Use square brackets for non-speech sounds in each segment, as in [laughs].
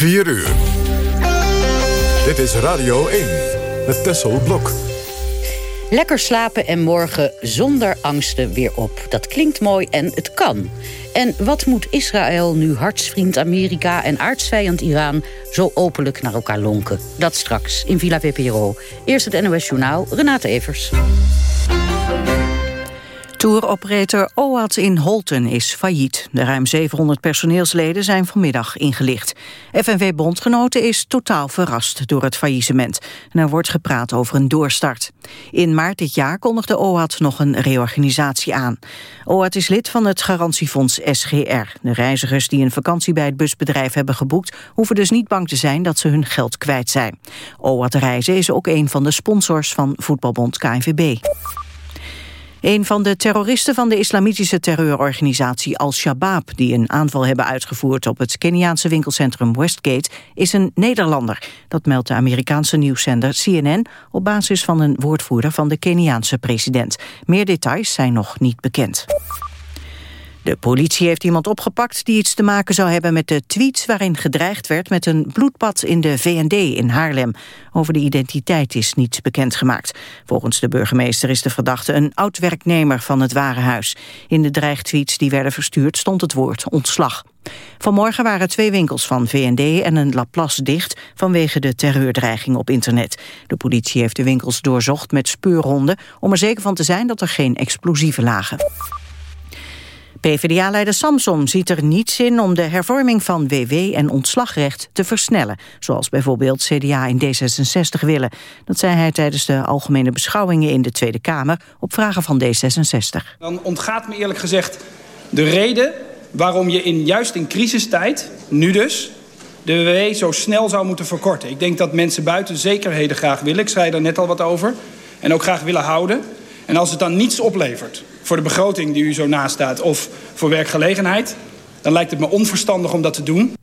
4 uur. Dit is Radio 1 met Tessel Blok. Lekker slapen en morgen zonder angsten weer op. Dat klinkt mooi en het kan. En wat moet Israël nu hartsvriend Amerika en aardsvijand Iran... zo openlijk naar elkaar lonken? Dat straks in Villa VPRO. Eerst het NOS Journaal, Renate Evers. Touroperator OAT in Holten is failliet. De ruim 700 personeelsleden zijn vanmiddag ingelicht. FNV-bondgenoten is totaal verrast door het faillissement. En er wordt gepraat over een doorstart. In maart dit jaar kondigde OAT nog een reorganisatie aan. OAT is lid van het garantiefonds SGR. De reizigers die een vakantie bij het busbedrijf hebben geboekt... hoeven dus niet bang te zijn dat ze hun geld kwijt zijn. OAT Reizen is ook een van de sponsors van voetbalbond KNVB. Een van de terroristen van de islamitische terreurorganisatie Al-Shabaab... die een aanval hebben uitgevoerd op het Keniaanse winkelcentrum Westgate... is een Nederlander. Dat meldt de Amerikaanse nieuwszender CNN... op basis van een woordvoerder van de Keniaanse president. Meer details zijn nog niet bekend. De politie heeft iemand opgepakt die iets te maken zou hebben met de tweets waarin gedreigd werd met een bloedbad in de VND in Haarlem. Over de identiteit is niets bekendgemaakt. Volgens de burgemeester is de verdachte een oud-werknemer van het Warenhuis. In de dreigtweets die werden verstuurd stond het woord ontslag. Vanmorgen waren twee winkels van VND en een Laplace dicht vanwege de terreurdreiging op internet. De politie heeft de winkels doorzocht met speurhonden om er zeker van te zijn dat er geen explosieven lagen. PvdA-leider Samson ziet er niets in om de hervorming van WW en ontslagrecht te versnellen, zoals bijvoorbeeld CDA en D66 willen. Dat zei hij tijdens de algemene beschouwingen in de Tweede Kamer op vragen van D66. Dan ontgaat me eerlijk gezegd de reden waarom je in, juist in crisistijd, nu dus, de WW zo snel zou moeten verkorten. Ik denk dat mensen buiten zekerheden graag willen, ik zei daar net al wat over, en ook graag willen houden. En als het dan niets oplevert voor de begroting die u zo naast staat... of voor werkgelegenheid, dan lijkt het me onverstandig om dat te doen.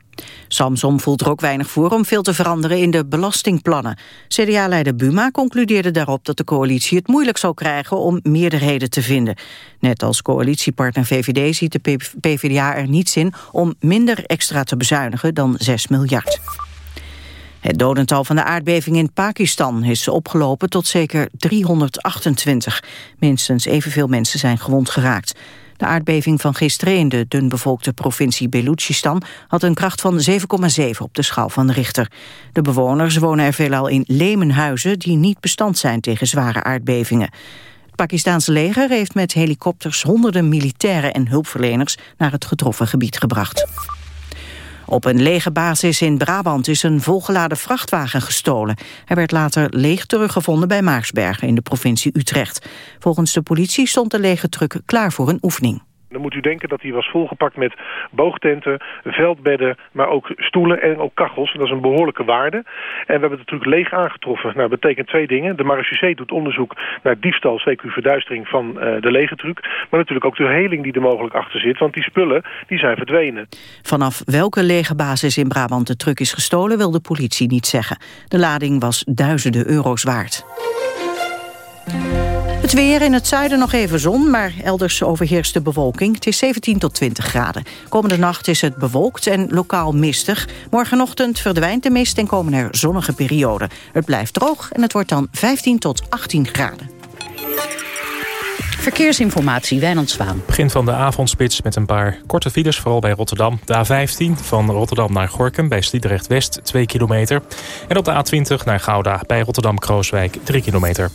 Samsom voelt er ook weinig voor om veel te veranderen in de belastingplannen. CDA-leider Buma concludeerde daarop dat de coalitie het moeilijk zou krijgen om meerderheden te vinden. Net als coalitiepartner VVD ziet de PvdA er niets in om minder extra te bezuinigen dan 6 miljard. Het dodental van de aardbeving in Pakistan is opgelopen tot zeker 328. Minstens evenveel mensen zijn gewond geraakt. De aardbeving van gisteren in de dunbevolkte provincie Belutchistan had een kracht van 7,7 op de schaal van Richter. De bewoners wonen er veelal in lemenhuizen die niet bestand zijn tegen zware aardbevingen. Het Pakistanse leger heeft met helikopters honderden militairen en hulpverleners naar het getroffen gebied gebracht. Op een lege basis in Brabant is een volgeladen vrachtwagen gestolen. Hij werd later leeg teruggevonden bij Maarsbergen in de provincie Utrecht. Volgens de politie stond de lege truck klaar voor een oefening. Dan moet u denken dat hij was volgepakt met boogtenten, veldbedden, maar ook stoelen en ook kachels. Dat is een behoorlijke waarde. En we hebben het natuurlijk leeg aangetroffen. Nou, dat betekent twee dingen. De marechaussee doet onderzoek naar diefstal, CQ verduistering van uh, de lege truc. Maar natuurlijk ook de heling die er mogelijk achter zit. Want die spullen die zijn verdwenen. Vanaf welke lege basis in Brabant de truck is gestolen wil de politie niet zeggen. De lading was duizenden euro's waard. Het weer in het zuiden nog even zon, maar elders overheerst de bewolking. Het is 17 tot 20 graden. Komende nacht is het bewolkt en lokaal mistig. Morgenochtend verdwijnt de mist en komen er zonnige perioden. Het blijft droog en het wordt dan 15 tot 18 graden. Verkeersinformatie, Wijnand Zwaan. Begin van de avondspits met een paar korte files, vooral bij Rotterdam. De A15 van Rotterdam naar Gorkum bij Sliedrecht West, 2 kilometer. En op de A20 naar Gouda bij Rotterdam-Krooswijk, 3 kilometer.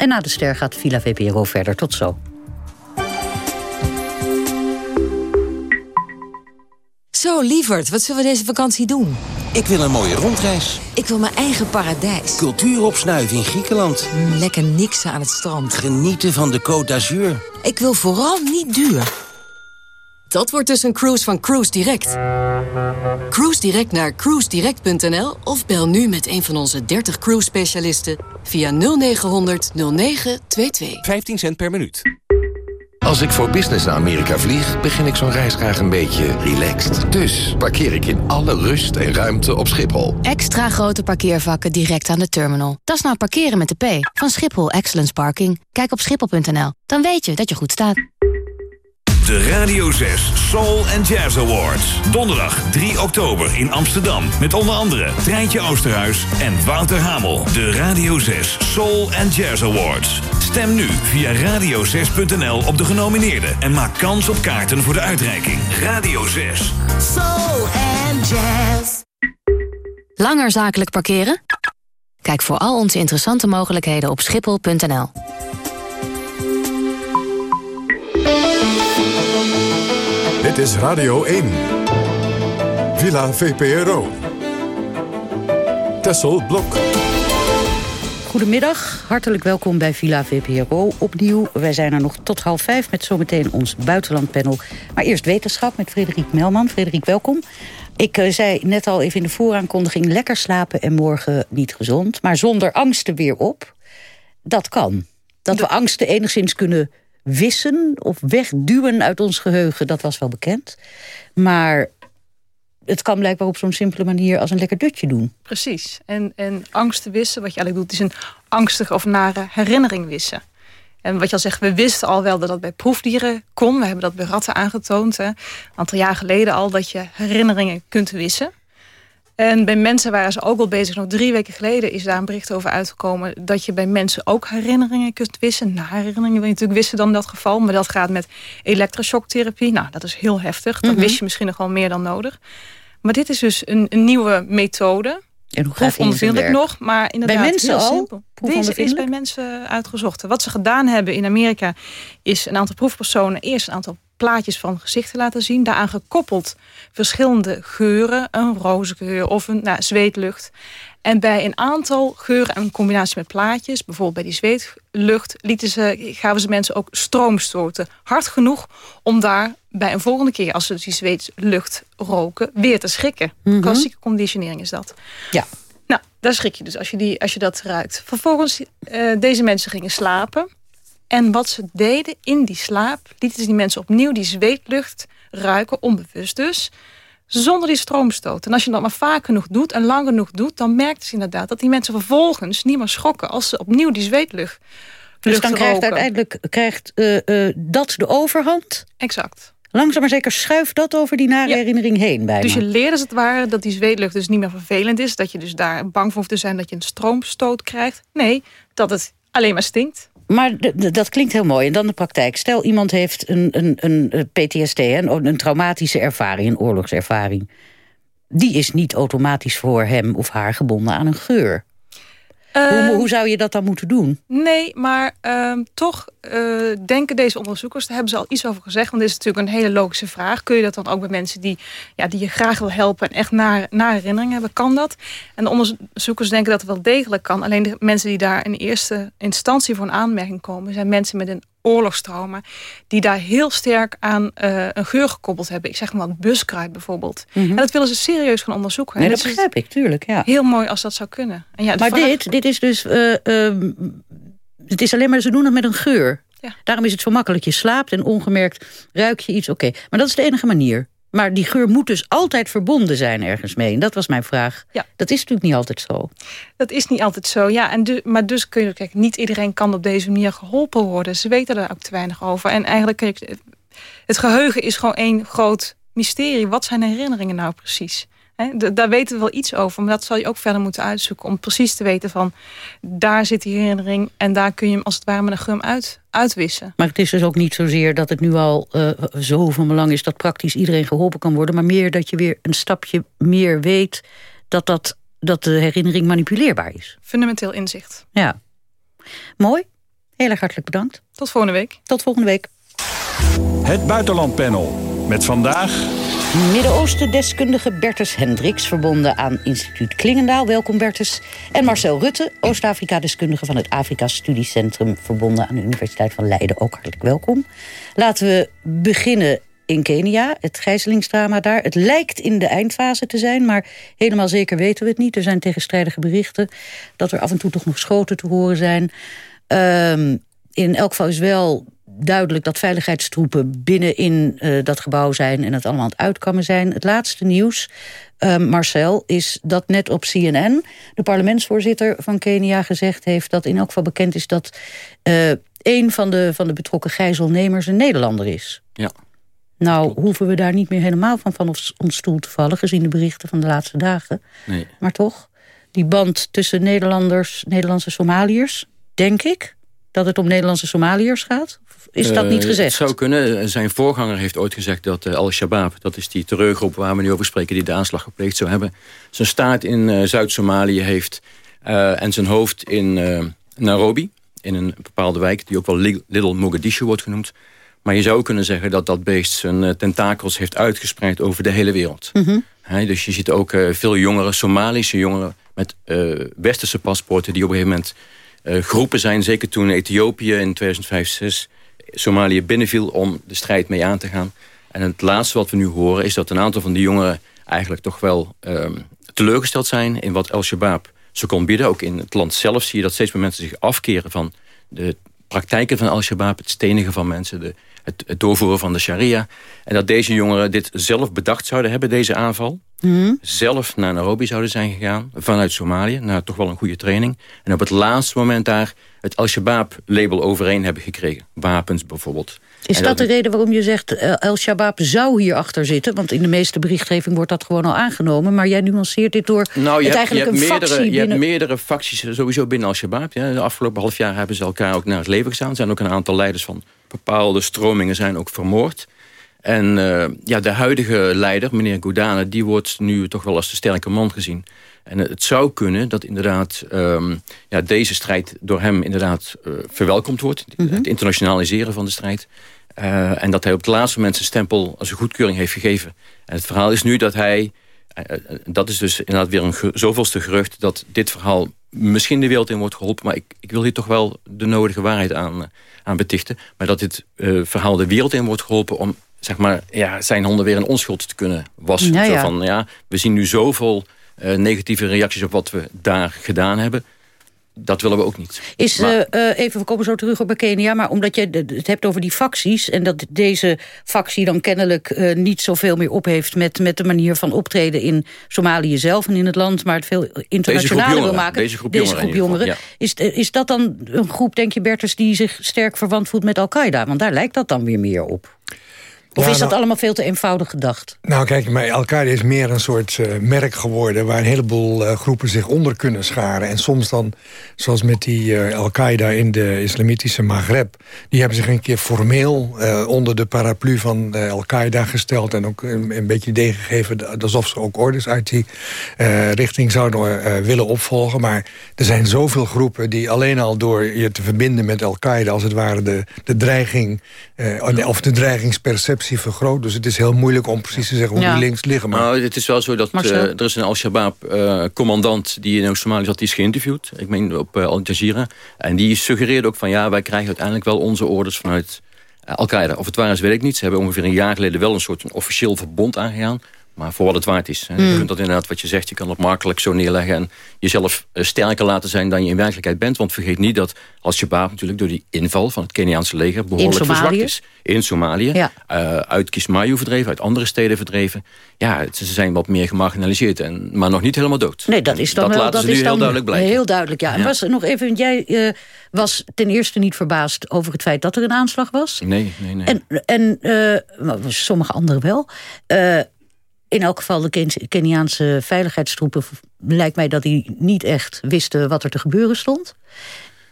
En na de ster gaat Villa VPRO verder. Tot zo. Zo, lieverd, wat zullen we deze vakantie doen? Ik wil een mooie rondreis. Ik wil mijn eigen paradijs. Cultuur opsnuiven in Griekenland. Mm, lekker niksen aan het strand. Genieten van de Côte d'Azur. Ik wil vooral niet duur. Dat wordt dus een cruise van Cruise Direct. Cruise Direct naar cruisedirect.nl of bel nu met een van onze 30 cruise specialisten via 0900 0922. 15 cent per minuut. Als ik voor business naar Amerika vlieg, begin ik zo'n reis graag een beetje relaxed. Dus parkeer ik in alle rust en ruimte op Schiphol. Extra grote parkeervakken direct aan de terminal. Dat is nou parkeren met de P van Schiphol Excellence Parking. Kijk op schiphol.nl, dan weet je dat je goed staat. De Radio 6 Soul and Jazz Awards. Donderdag 3 oktober in Amsterdam. Met onder andere Treintje Oosterhuis en Wouter Hamel. De Radio 6 Soul and Jazz Awards. Stem nu via radio6.nl op de genomineerden. En maak kans op kaarten voor de uitreiking. Radio 6. Soul and Jazz. Langer zakelijk parkeren? Kijk voor al onze interessante mogelijkheden op schiphol.nl. Dit is Radio 1. Villa VPRO. Tessel Blok. Goedemiddag, hartelijk welkom bij Villa VPRO. Opnieuw, wij zijn er nog tot half vijf met zometeen ons buitenlandpanel. Maar eerst wetenschap met Frederik Melman. Frederik, welkom. Ik uh, zei net al even in de vooraankondiging... lekker slapen en morgen niet gezond. Maar zonder angsten weer op. Dat kan. Dat we angsten enigszins kunnen wissen of wegduwen uit ons geheugen... dat was wel bekend. Maar het kan blijkbaar op zo'n simpele manier als een lekker dutje doen. Precies. En, en angsten wissen, wat je eigenlijk doet... is een angstige of nare herinnering wissen. En wat je al zegt, we wisten al wel dat dat bij proefdieren kon. We hebben dat bij ratten aangetoond. Hè. Een aantal jaar geleden al dat je herinneringen kunt wissen. En bij mensen waren ze ook al bezig. Nog drie weken geleden is daar een bericht over uitgekomen... dat je bij mensen ook herinneringen kunt wissen. Na herinneringen wil je natuurlijk wissen dan dat geval. Maar dat gaat met elektroshocktherapie. Nou, dat is heel heftig. Dat mhm. wist je misschien nog wel meer dan nodig. Maar dit is dus een, een nieuwe methode. En hoe gaat het nog, maar inderdaad bij mensen heel al? simpel. Deze is bij mensen uitgezocht. Wat ze gedaan hebben in Amerika is een aantal proefpersonen eerst een aantal plaatjes van gezichten laten zien. Daaraan gekoppeld verschillende geuren. Een rozengeur of een nou, zweetlucht. En bij een aantal geuren en combinatie met plaatjes... bijvoorbeeld bij die zweetlucht... Lieten ze, gaven ze mensen ook stroomstoten. Hard genoeg om daar bij een volgende keer... als ze die zweetlucht roken, weer te schrikken. Mm Klassieke conditionering is dat. Ja. Nou, daar schrik je dus als je, die, als je dat ruikt. Vervolgens, uh, deze mensen gingen slapen. En wat ze deden in die slaap... lieten ze die mensen opnieuw die zweetlucht ruiken, onbewust dus zonder die stroomstoot. En als je dat maar vaak genoeg doet en lang genoeg doet... dan merkt ze inderdaad dat die mensen vervolgens niet meer schokken... als ze opnieuw die zweetlucht Dus dan krijgt uiteindelijk krijgt, uh, uh, dat de overhand? Exact. Langzaam maar zeker schuift dat over die nare herinnering heen bij Dus je leert als het ware dat die zweetlucht dus niet meer vervelend is. Dat je dus daar bang voor hoeft te zijn dat je een stroomstoot krijgt. Nee, dat het alleen maar stinkt. Maar dat klinkt heel mooi. En dan de praktijk. Stel, iemand heeft een, een, een PTSD, een, een traumatische ervaring, een oorlogservaring. Die is niet automatisch voor hem of haar gebonden aan een geur. Hoe, ehm, hoe, zou je dat dan moeten doen? Nee, maar uh, toch uh, denken deze onderzoekers... daar hebben ze al iets over gezegd... want dit is natuurlijk een hele logische vraag. Kun je dat dan ook bij mensen die, ja, die je graag wil helpen... en echt naar, naar herinnering hebben? Kan dat? En de onderzoekers denken dat het wel degelijk kan. Alleen de mensen die daar in eerste instantie voor een aanmerking komen... zijn mensen met een oorlogstrauma... die daar heel sterk aan uh, een geur gekoppeld hebben. Ik zeg maar buskruid bijvoorbeeld. Mm -hmm. En dat willen ze serieus gaan onderzoeken. Nee, dat, dat begrijp ik, tuurlijk. Ja. Heel mooi als dat zou kunnen. En ja, maar vraag... dit, dit is dus... Uh, uh, het is alleen maar, ze doen het met een geur. Ja. Daarom is het zo makkelijk. Je slaapt en ongemerkt ruik je iets. Oké, maar dat is de enige manier. Maar die geur moet dus altijd verbonden zijn ergens mee. En dat was mijn vraag. Ja. Dat is natuurlijk niet altijd zo. Dat is niet altijd zo, ja. En du maar dus kun je, kijk, niet iedereen kan op deze manier geholpen worden. Ze weten er ook te weinig over. En eigenlijk, het geheugen is gewoon één groot mysterie. Wat zijn herinneringen nou precies? He, daar weten we wel iets over, maar dat zal je ook verder moeten uitzoeken... om precies te weten van, daar zit die herinnering... en daar kun je hem als het ware met een gum uit, uitwissen. Maar het is dus ook niet zozeer dat het nu al uh, zo van belang is... dat praktisch iedereen geholpen kan worden... maar meer dat je weer een stapje meer weet... dat, dat, dat de herinnering manipuleerbaar is. Fundamenteel inzicht. Ja. Mooi. Heel erg hartelijk bedankt. Tot volgende week. Tot volgende week. Het Buitenlandpanel. Met vandaag... Midden-Oosten-deskundige Bertus Hendricks... verbonden aan instituut Klingendaal. Welkom Bertus. En Marcel Rutte, Oost-Afrika-deskundige... van het Afrika Studiecentrum... verbonden aan de Universiteit van Leiden. Ook hartelijk welkom. Laten we beginnen in Kenia, het gijzelingsdrama daar. Het lijkt in de eindfase te zijn, maar helemaal zeker weten we het niet. Er zijn tegenstrijdige berichten dat er af en toe toch nog schoten te horen zijn. Um, in elk geval is wel duidelijk dat veiligheidstroepen binnenin uh, dat gebouw zijn... en het allemaal aan het uitkammen zijn. Het laatste nieuws, uh, Marcel, is dat net op CNN... de parlementsvoorzitter van Kenia gezegd heeft... dat in elk geval bekend is dat uh, een van de, van de betrokken gijzelnemers een Nederlander is. Ja. Nou, hoeven we daar niet meer helemaal van, van ons stoel te vallen... gezien de berichten van de laatste dagen. Nee. Maar toch, die band tussen Nederlanders, Nederlandse Somaliërs... denk ik dat het om Nederlandse Somaliërs gaat? Is dat niet Uh, gezegd? Het zou kunnen. Zijn voorganger heeft ooit gezegd dat uh, Al-Shabaab... dat is die terreurgroep waar we nu over spreken... die de aanslag gepleegd zou hebben... zijn staat in uh, Zuid-Somalië heeft... en zijn hoofd in Nairobi... in een bepaalde wijk die ook wel Little Mogadishu wordt genoemd. Maar je zou kunnen zeggen dat dat beest zijn tentakels heeft uitgespreid... over de hele wereld. Mhm. Mm -hmm. dus je ziet ook veel jongeren, Somalische jongeren... met westerse paspoorten die op een gegeven moment... Uh, groepen zijn, zeker toen Ethiopië in 2005 Somalië binnenviel om de strijd mee aan te gaan. En het laatste wat we nu horen is dat een aantal van die jongeren... eigenlijk toch wel um, teleurgesteld zijn in wat Al-Shabaab ze kon bieden. Ook in het land zelf zie je dat steeds meer mensen zich afkeren... van de praktijken van Al-Shabaab, het stenigen van mensen... De, het, het doorvoeren van de sharia. En dat deze jongeren dit zelf bedacht zouden hebben, deze aanval. Mm. Zelf naar Nairobi zouden zijn gegaan, vanuit Somalië. naar toch wel een goede training. En op het laatste moment daar het Al-Shabaab-label overeen hebben gekregen. Wapens bijvoorbeeld. Is dat, dat, de reden waarom je zegt... Al-Shabaab zou hierachter zitten? Want in de meeste berichtgeving wordt dat gewoon al aangenomen. Maar jij nuanceert dit door nou, je het hebt, eigenlijk je hebt een meerdere, factie Je hebt meerdere facties sowieso binnen Al-Shabaab. Ja. De afgelopen half jaar hebben ze elkaar ook naar het leven gestaan. Er zijn ook een aantal leiders van bepaalde stromingen zijn ook vermoord. En uh, ja, de huidige leider, meneer Goudane... die wordt nu toch wel als de sterke man gezien. En het zou kunnen dat inderdaad um, ja, deze strijd door hem inderdaad uh, verwelkomd wordt. Mm -hmm. Het internationaliseren van de strijd. Uh, en dat hij op het laatste moment zijn stempel als een goedkeuring heeft gegeven. En het verhaal is nu dat hij... dat is dus inderdaad weer een ge zoveelste gerucht... dat dit verhaal misschien de wereld in wordt geholpen. Maar ik, ik wil hier toch wel de nodige waarheid aan, aan betichten. Maar dat dit verhaal de wereld in wordt geholpen... om zeg maar, ja, zijn handen weer in onschuld te kunnen wassen. Ja, ja. Zo van, ja, we zien nu zoveel negatieve reacties op wat we daar gedaan hebben. Dat willen we ook niet. Is, maar, uh, uh, even, we komen zo terug op Kenia, maar omdat je het hebt over die facties... en dat deze factie dan kennelijk uh, niet zoveel meer op heeft... Met, met de manier van optreden in Somalië zelf en in het land... maar het veel internationaler wil maken. Deze groep deze jongeren. Groep jongeren. Ja. Is, is dat dan een groep, denk je Bertus, die zich sterk verwant voelt met Al-Qaeda? Want daar lijkt dat dan weer meer op. Of Ja, is dat nou- allemaal veel te eenvoudig gedacht? Nou kijk, maar Al-Qaeda is meer een soort eh, merk geworden... waar een heleboel eh, groepen zich onder kunnen scharen. En soms dan, zoals met die eh, Al-Qaeda in de islamitische Maghreb... die hebben zich een keer formeel onder de paraplu van Al-Qaeda gesteld... en ook een, een beetje idee gegeven alsof ze ook orders uit die richting zouden willen opvolgen. Maar er zijn zoveel groepen die alleen al door je te verbinden met Al-Qaeda... als het ware de, de dreiging, of de dreigingsperceptie vergroot. Dus het is heel moeilijk om precies te zeggen hoe Ja. die links liggen. Maar Nou, het is wel zo dat eh, er is een Al-Shabaab-commandant... die in Somalië zat, die is geïnterviewd. Ik meen op eh, Al Jazeera. En die suggereerde ook van... ja, wij krijgen uiteindelijk wel onze orders vanuit eh, Al-Qaeda. Of het waar is, weet ik niet. Ze hebben ongeveer een jaar geleden wel een soort een officieel verbond aangegaan. Maar voor wat het waard is. Je Mm. kunt dat inderdaad, wat je zegt, je kan het makkelijk zo neerleggen... en jezelf eh, sterker laten zijn dan je in werkelijkheid bent. Want vergeet niet dat Al-Shabaab natuurlijk door die inval... van het Keniaanse leger behoorlijk verzwakt is. In Somalië. Ja. eh, uit Kismayo verdreven, uit andere steden verdreven. Ja, ze zijn wat meer gemarginaliseerd, en, maar nog niet helemaal dood. Nee, dat is dan dat wel laten dat ze nu is dan heel duidelijk blijken. Heel duidelijk, ja. En Ja. was er nog even, jij eh, was ten eerste niet verbaasd over het feit dat er een aanslag was. Nee, nee, nee. En, en sommige anderen wel. In elk geval de Ken- Keniaanse veiligheidstroepen... lijkt mij dat die niet echt wisten wat er te gebeuren stond.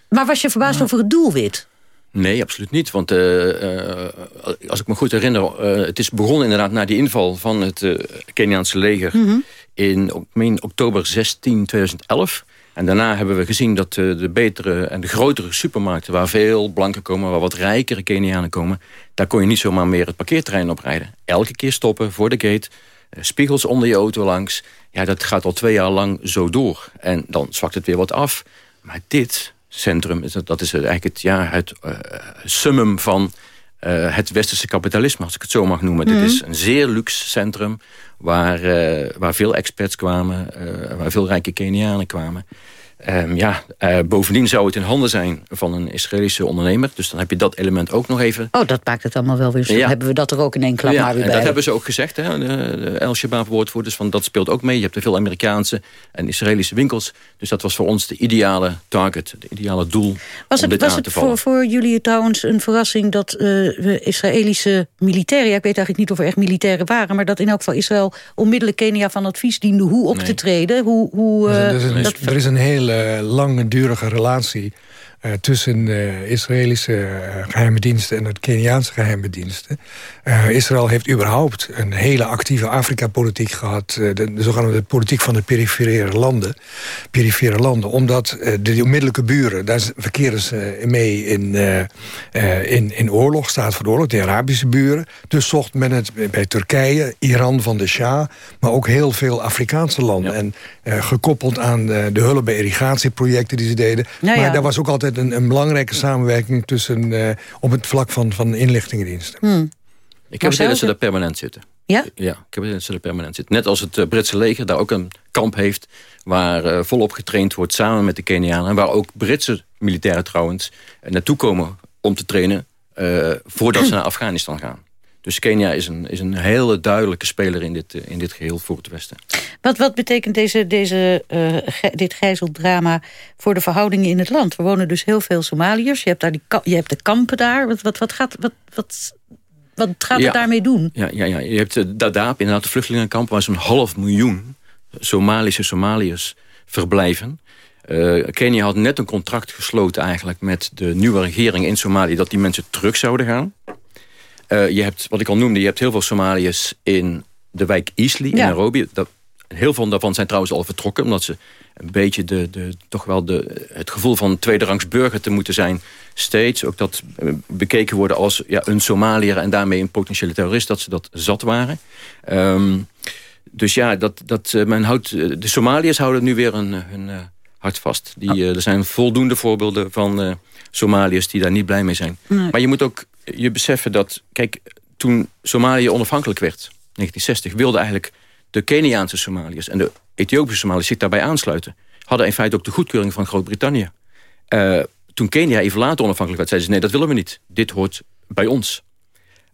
Maar was je verbaasd over het doelwit? Nee, absoluut niet. Want eh, eh, als ik me goed herinner... eh, het is begonnen inderdaad na die inval van het Keniaanse leger... in ik meen, oktober 16, 2011. En daarna hebben we gezien dat de betere en de grotere supermarkten... waar veel blanken komen, waar wat rijkere Kenianen komen... daar kon je niet zomaar meer het parkeerterrein oprijden. Elke keer stoppen voor de gate... eh, Spiegels onder je auto langs. Ja, dat gaat al twee jaar lang zo door. En dan zwakt het weer wat af. Maar dit centrum, dat is eigenlijk het, ja, het eh, summum van eh, het westerse kapitalisme, als ik het zo mag noemen. Dit is een zeer luxe centrum waar, waar veel experts kwamen, waar veel rijke Kenianen kwamen. Um, ja, uh, bovendien zou het in handen zijn van een Israëlische ondernemer. Dus dan heb je dat element ook nog even. Oh, dat maakt het allemaal wel weer zo. Ja. Hebben we dat er ook in één klap ja, maar weer en bij. dat hebben ze ook gezegd, hè, de, El Shabaab-woordvoerders. van dat speelt ook mee. Je hebt er veel Amerikaanse en Israëlische winkels. Dus dat was voor ons de ideale target, het ideale doel was om het, dit was aan te het vallen. voor, voor jullie trouwens een verrassing dat uh, Israëlische militairen... ja, ik weet eigenlijk niet of er echt militairen waren... maar dat in elk geval Israël onmiddellijk Kenia van advies diende hoe op Nee. te treden? Hoe, hoe, Er is, een, dat, er is een hele langdurige relatie uh, tussen de Israëlische uh, geheime diensten en het Keniaanse geheime diensten. Uh, Israël heeft überhaupt een hele actieve Afrika-politiek gehad. De, de, zogenaamde politiek van de perifere landen. Perifere landen. Omdat de onmiddellijke buren, daar verkeren ze mee in, in, in oorlog. Staat voor de oorlog, de Arabische buren. Dus zocht men het bij Turkije, Iran van de Shah. Maar ook heel veel Afrikaanse landen. Ja. En gekoppeld aan de hulp bij irrigatieprojecten die ze deden. Nou maar daar was ook altijd een, een belangrijke samenwerking tussen uh, op het vlak van, van inlichtingendiensten. Hmm. Ik heb het idee dat ze daar permanent zitten. Ja? Ja, ik heb het idee dat ze daar permanent zitten. Net als het uh, Britse leger daar ook een kamp heeft... waar uh, volop getraind wordt samen met de Kenianen... en waar ook Britse militairen trouwens naartoe komen om te trainen... Uh, voordat ze [clears throat] naar Afghanistan gaan. Dus Kenia is een, is een hele duidelijke speler in dit, in dit geheel voor het Westen. Wat, wat betekent deze, deze, uh, ge, dit gijzeldrama voor de verhoudingen in het land? Er wonen dus heel veel Somaliërs. Je hebt, daar die, je hebt de kampen daar. Wat, wat, wat gaat, wat, wat, wat gaat ja. het daarmee doen? Ja, ja, ja. je hebt uh, Dadaab, inderdaad de vluchtelingenkamp... waar zo'n half miljoen Somalische Somaliërs verblijven. Uh, Kenia had net een contract gesloten eigenlijk met de nieuwe regering in Somalië... dat die mensen terug zouden gaan. Uh, je hebt, wat ik al noemde, je hebt heel veel Somaliërs in de wijk Eastleigh in ja. Nairobi. Dat, heel veel daarvan zijn trouwens al vertrokken... omdat ze een beetje de, de, toch wel de, het gevoel van tweederangs burger te moeten zijn... steeds ook dat bekeken worden als ja, een Somaliër... en daarmee een potentiële terrorist, dat ze dat zat waren. Um, dus ja, dat, dat, uh, men houdt, de Somaliërs houden nu weer hun, hun uh, hart vast. Die, uh, er zijn voldoende voorbeelden van Somaliërs die daar niet blij mee zijn. Nee. Maar je moet ook je beseffen dat... Kijk, toen Somalië onafhankelijk werd, 1960... wilden eigenlijk de Keniaanse Somaliërs en de Ethiopische Somaliërs zich daarbij aansluiten. Hadden in feite ook de goedkeuring van Groot-Brittannië. Uh, toen Kenia even later onafhankelijk werd, zeiden ze... nee, dat willen we niet. Dit hoort bij ons.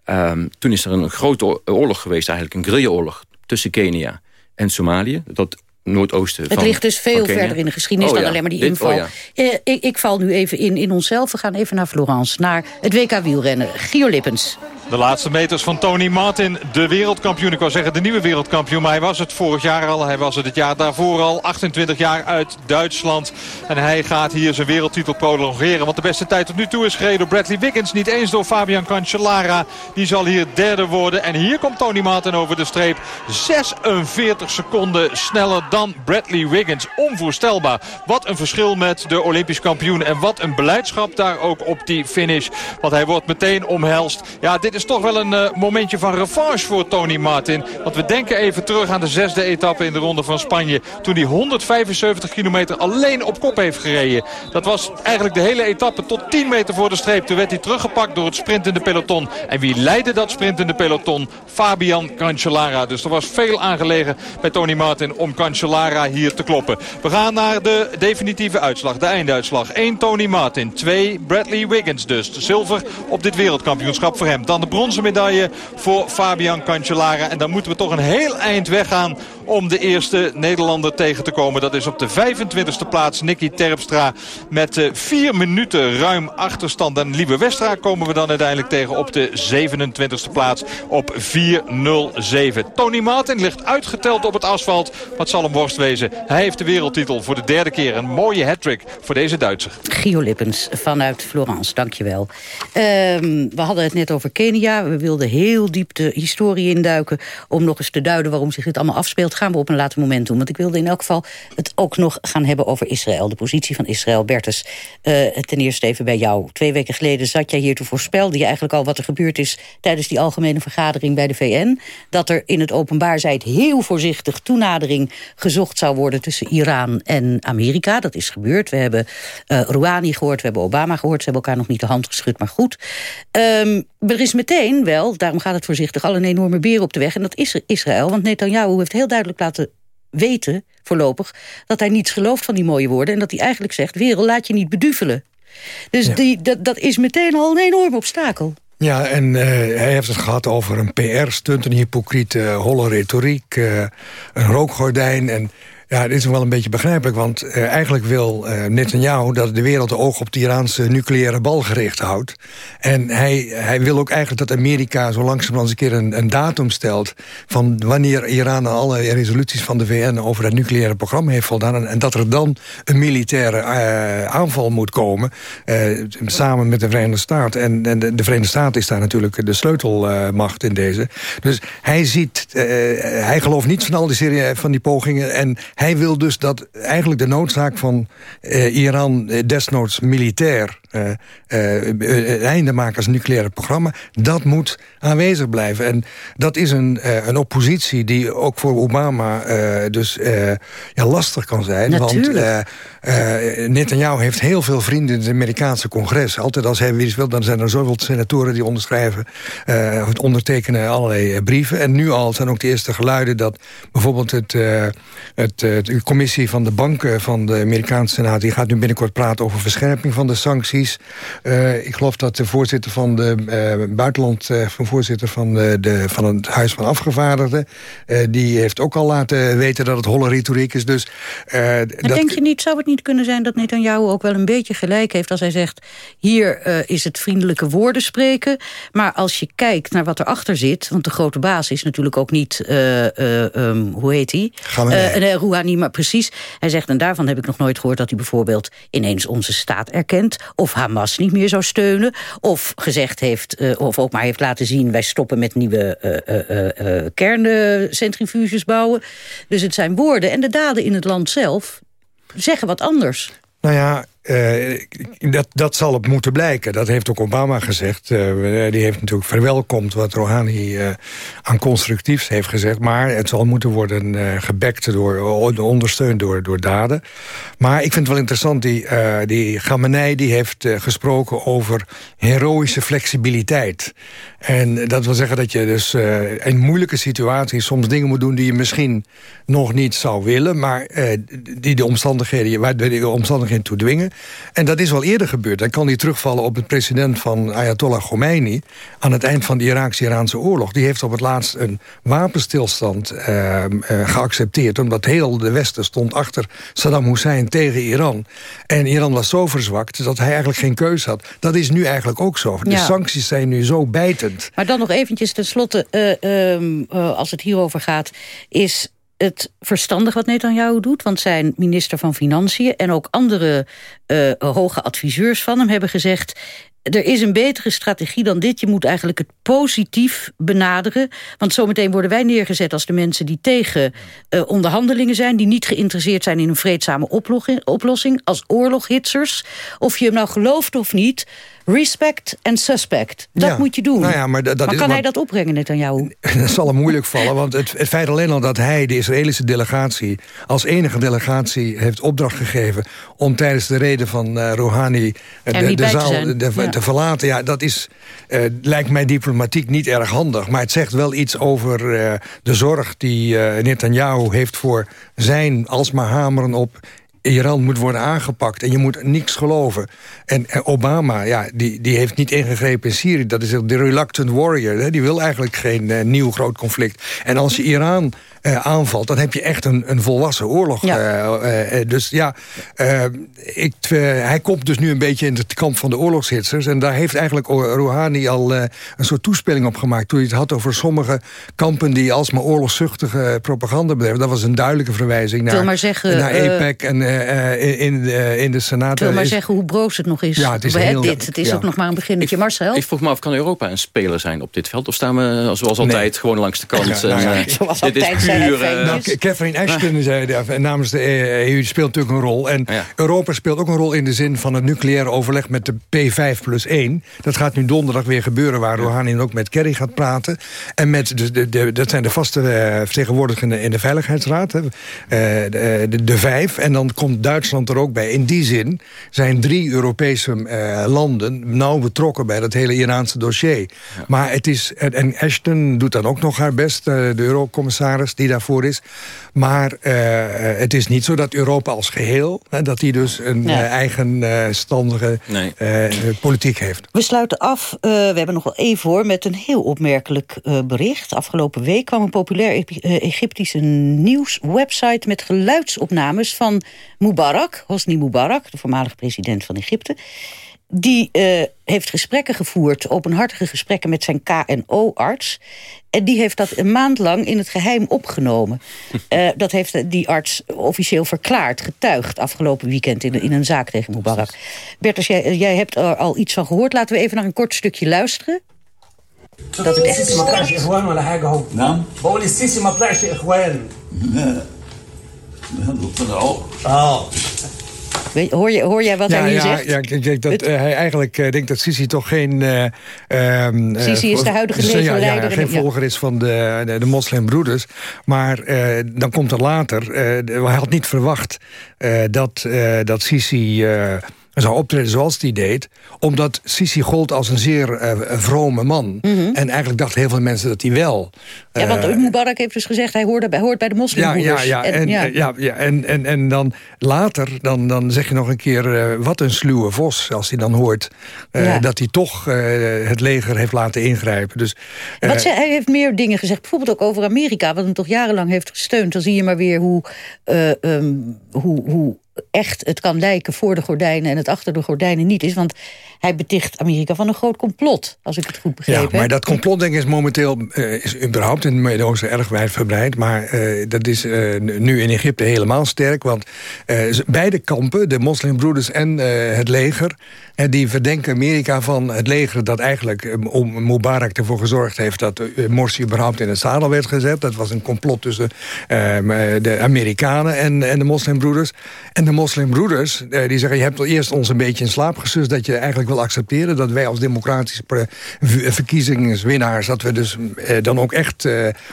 Um, toen is er een grote oorlog geweest, eigenlijk een guerrillaoorlog... tussen Kenia en Somalië. Dat noordoosten het van ligt dus veel verder in de geschiedenis oh, dan ja. alleen maar die Dit, inval. Oh, ja. uh, ik, ik, val nu even in, in onszelf. We gaan even naar Florence, naar het WK wielrennen. Gio Lippens. De laatste meters van Tony Martin, de wereldkampioen. Ik wou zeggen de nieuwe wereldkampioen, maar hij was het vorig jaar al. Hij was het het jaar daarvoor al. 28 jaar uit Duitsland. En hij gaat hier zijn wereldtitel prolongeren. Want de beste tijd tot nu toe is gereden door Bradley Wiggins. Niet eens door Fabian Cancellara. Die zal hier derde worden. En hier komt Tony Martin over de streep. 46 seconden sneller dan Bradley Wiggins. Onvoorstelbaar. Wat een verschil met de Olympisch kampioen. En wat een beleidschap daar ook op die finish. Want hij wordt meteen omhelst. Ja, dit is toch wel een uh, momentje van revanche voor Tony Martin. Want we denken even terug aan de zesde etappe in de Ronde van Spanje. Toen hij 175 kilometer alleen op kop heeft gereden. Dat was eigenlijk de hele etappe tot 10 meter voor de streep. Toen werd hij teruggepakt door het sprintende peloton. En wie leidde dat sprintende peloton? Fabian Cancellara. Dus er was veel aangelegen bij Tony Martin om Cancellara hier te kloppen. We gaan naar de definitieve uitslag, de einduitslag. 1 Tony Martin, 2 Bradley Wiggins dus. Zilver op dit wereldkampioenschap voor hem. Dan de bronzen medaille voor Fabian Cancellara. En dan moeten we toch een heel eind weggaan om de eerste Nederlander tegen te komen. Dat is op de 25e plaats Nicky Terpstra met uh, 4 minuten ruim achterstand. En Lieve Westra komen we dan uiteindelijk tegen op de 27e plaats op 4.07. Tony Martin ligt uitgeteld op het asfalt. Wat zal hem worst wezen? Hij heeft de wereldtitel voor de derde keer. Een mooie hattrick voor deze Duitser. Gio Lippens vanuit Florence, dankjewel. Uh, we hadden het net over Kenia. We wilden heel diep de historie induiken... om nog eens te duiden waarom zich dit allemaal afspeelt. Gaan we op een later moment doen. Want ik wilde in elk geval het ook nog gaan hebben over Israël. De positie van Israël. Bertus, uh, ten eerste even bij jou. Twee weken geleden zat jij hier te voorspelde je eigenlijk al wat er gebeurd is... tijdens die algemene vergadering bij de VN. Dat er in het openbaar zei het heel voorzichtig toenadering gezocht zou worden... tussen Iran en Amerika. Dat is gebeurd. We hebben uh, Rouhani gehoord, we hebben Obama gehoord. Ze hebben elkaar nog niet de hand geschud, maar goed. Um, er is meteen wel, daarom gaat het voorzichtig... al een enorme beer op de weg. En dat is Israël, want Netanyahu heeft heel duidelijk laten weten, voorlopig... dat hij niets gelooft van die mooie woorden... en dat hij eigenlijk zegt, wereld, laat je niet beduvelen. Dus die, dat, dat is meteen al een enorm obstakel. Ja, en eh, hij heeft het gehad over een PR-stunt, een hypocriete, holle retoriek, uh, een rookgordijn. En ja, dit is wel een beetje begrijpelijk, want uh, eigenlijk wil uh, Netanyahu... dat de wereld de oog op de Iraanse nucleaire bal gericht houdt. En hij, hij wil ook eigenlijk dat Amerika zo langzamerhand een keer een, datum stelt... van wanneer Iran alle resoluties van de VN over het nucleaire programma heeft voldaan... en, dat er dan een militaire uh, aanval moet komen, samen met de Verenigde Staten. En, en de, de, Verenigde Staten is daar natuurlijk de sleutelmacht in deze. Dus hij ziet, hij gelooft niets van al die, serie, van die pogingen... en wil dus dat eigenlijk de noodzaak van uh, Iran uh, desnoods militair uh, uh, einde maken als nucleaire programma... dat moet aanwezig blijven. En dat is een, uh, een oppositie die ook voor Obama dus ja, lastig kan zijn. Natuurlijk. Want Netanyahu heeft heel veel vrienden in het Amerikaanse congres. Altijd als hij weer iets wil, dan zijn er zoveel senatoren die onderschrijven... het ondertekenen allerlei brieven. En nu al zijn ook de eerste geluiden dat bijvoorbeeld het, het, de commissie van de banken van de Amerikaanse Senaat... die gaat nu binnenkort praten over verscherping van de sancties uh, ik geloof dat de voorzitter van de uh, buitenland... Uh, voorzitter van, de, van het Huis van Afgevaardigden... die heeft ook al laten weten dat het holle retoriek is. Dus, maar dat... denk je niet, zou het niet kunnen zijn dat Netanyahu ook wel een beetje gelijk heeft... als hij zegt, hier is het vriendelijke woorden spreken... maar als je kijkt naar wat erachter zit... want de grote baas is natuurlijk ook niet, um, hoe heet hij? Uh, Rouhani, maar precies. Hij zegt, en daarvan heb ik nog nooit gehoord... dat hij bijvoorbeeld ineens onze staat erkent... of Hamas niet meer zou steunen. Of gezegd heeft, uh, of ook maar heeft laten zien... wij stoppen met nieuwe uh, kerncentrifuges bouwen. Dus het zijn woorden. En de daden in het land zelf zeggen wat anders. Nou ja, uh, dat, dat zal het moeten blijken. Dat heeft ook Obama gezegd. Uh, die heeft natuurlijk verwelkomd wat Rouhani uh, aan constructiefs heeft gezegd. Maar het zal moeten worden gebackt, door, ondersteund door, door daden. Maar ik vind het wel interessant, die, die Gamenei die heeft gesproken over heroïsche flexibiliteit. En dat wil zeggen dat je dus in moeilijke situaties soms dingen moet doen die je misschien nog niet zou willen, maar die de omstandigheden, waar de omstandigheden toe dwingen. En dat is al eerder gebeurd. Dan kan hij terugvallen op het president van Ayatollah Khomeini... aan het eind van de Iraaks-Iraanse oorlog. Die heeft op het laatst een wapenstilstand uh, uh, geaccepteerd... omdat heel de Westen stond achter Saddam Hussein tegen Iran. En Iran was zo verzwakt dat hij eigenlijk geen keus had. Dat is nu eigenlijk ook zo. De sancties zijn nu zo bijtend. Maar dan nog eventjes tenslotte, uh, als het hierover gaat... is het verstandig wat Netanyahu doet. Want zijn minister van Financiën en ook andere uh, hoge adviseurs van hem hebben gezegd er is een betere strategie dan dit. Je moet eigenlijk het positief benaderen. Want zometeen worden wij neergezet als de mensen die tegen onderhandelingen zijn... die niet geïnteresseerd zijn in een vreedzame oplossing... als oorloghitsers. Of je hem nou gelooft of niet... Respect en suspect. Dat moet je doen. Nou ja, maar dat, maar kan hij dat opbrengen, net aan jou? [laughs] Dat zal hem moeilijk vallen, want het, het, feit alleen al dat hij... de Israëlische delegatie als enige delegatie heeft opdracht gegeven... om tijdens de reden van uh, Rouhani uh, de, de zaal de, ja. te verlaten... ja, dat is, uh, lijkt mij diplomatiek niet erg handig. Maar het zegt wel iets over de zorg die Netanyahu heeft... voor zijn alsmaar hameren op Iran moet worden aangepakt en je moet niks geloven. En, Obama, ja, die, die heeft niet ingegrepen in Syrië. Dat is de reluctant warrior. Hè? Die wil eigenlijk geen uh, nieuw groot conflict. En als je Iran uh, aanvalt, dan heb je echt een, een volwassen oorlog. Ja. Uh, dus ja, ik, hij komt dus nu een beetje in het kamp van de oorlogshitsers. En daar heeft eigenlijk Rouhani al een soort toespeling op gemaakt. Toen hij het had over sommige kampen die alsmaar oorlogszuchtige propaganda bedrijven. Dat was een duidelijke verwijzing naar, zeggen, naar APEC en in, in, in de Senaat. Ik wil maar zeggen hoe broos het nog is. Ja, het is, heel, dit. Het is ja. ook nog maar een beginnetje. Marcel? Ik vroeg me af, kan Europa een speler zijn op dit veld? Of staan we zoals altijd nee. gewoon langs de kant? Ja, nou ja. zoals altijd nou, Catherine Ashton zei, namens de EU speelt natuurlijk een rol. En ja. Europa speelt ook een rol in de zin van het nucleaire overleg met de P5 plus 1. Dat gaat nu donderdag weer gebeuren, waar Rouhani ook met Kerry gaat praten. En met de, de, de dat zijn de vaste uh, vertegenwoordigenden in de Veiligheidsraad. Hè. Uh, de, de, de, vijf. En dan komt Duitsland er ook bij. In die zin zijn drie Europese uh, landen nauw betrokken bij dat hele Iraanse dossier. Ja. Maar het is, en Ashton doet dan ook nog haar best, de eurocommissaris. Die die daarvoor is. Maar het is niet zo dat Europa als geheel... Hè, dat die dus een eigenstandige politiek heeft. We sluiten af, we hebben nog wel even hoor... met een heel opmerkelijk bericht. Afgelopen week kwam een populair Egyptische nieuwswebsite... met geluidsopnames van Mubarak, Hosni Mubarak... de voormalige president van Egypte die uh, heeft gesprekken gevoerd, openhartige gesprekken met zijn KNO-arts. En die heeft dat een maand lang in het geheim opgenomen. [laughs] Uh, dat heeft die arts officieel verklaard, getuigd... afgelopen weekend in, in een zaak tegen Mubarak. Bertus, jij, jij hebt er al iets van gehoord. Laten we even naar een kort stukje luisteren. Dat het echt... نعم بقول السيسي ما طلعش اخوان اه Hoor, je, hoor jij wat ja, hij nu ja, zegt? Ja, ik denk dat het... hij eigenlijk uh, denkt dat Sisi toch geen... Uh, um, Sisi is de huidige legerleider. Ja, geen volger is van de, de, de moslimbroeders. Maar dan komt er later... hij had niet verwacht dat, dat Sisi zou optreden zoals hij deed. Omdat Sisi gold als een zeer uh, vrome man. Mm -hmm. En eigenlijk dachten heel veel mensen dat hij wel... Uh, ja, want Mubarak heeft dus gezegd... hij hoort bij, hoort bij de moslimbroeders. Ja, ja, ja, en, ja. ja, ja en, en, en dan later dan, dan zeg je nog een keer... Uh, wat een sluwe vos, als hij dan hoort... Ja. dat hij toch het leger heeft laten ingrijpen. Dus, wat zei, hij heeft meer dingen gezegd. Bijvoorbeeld ook over Amerika... wat hem toch jarenlang heeft gesteund. Dan zie je maar weer hoe... Um, hoe, hoe echt het kan lijken voor de gordijnen... en het achter de gordijnen niet is. Want hij beticht Amerika van een groot complot, als ik het goed begreep Ja, maar dat complot denk ik is momenteel uh, is überhaupt in het Midden-Oosten erg wijdverbreid. Maar uh, dat is uh, nu in Egypte helemaal sterk. Want beide kampen, de moslimbroeders en het leger... Die verdenken Amerika van het leger dat eigenlijk om Mubarak ervoor gezorgd heeft... dat Morsi überhaupt in het zadel werd gezet. Dat was een complot tussen de Amerikanen en, en de moslimbroeders. En de moslimbroeders die zeggen... je hebt eerst ons een beetje in slaap gesust... dat je eigenlijk wil accepteren dat wij als democratische verkiezingswinnaars... dat we dus dan ook echt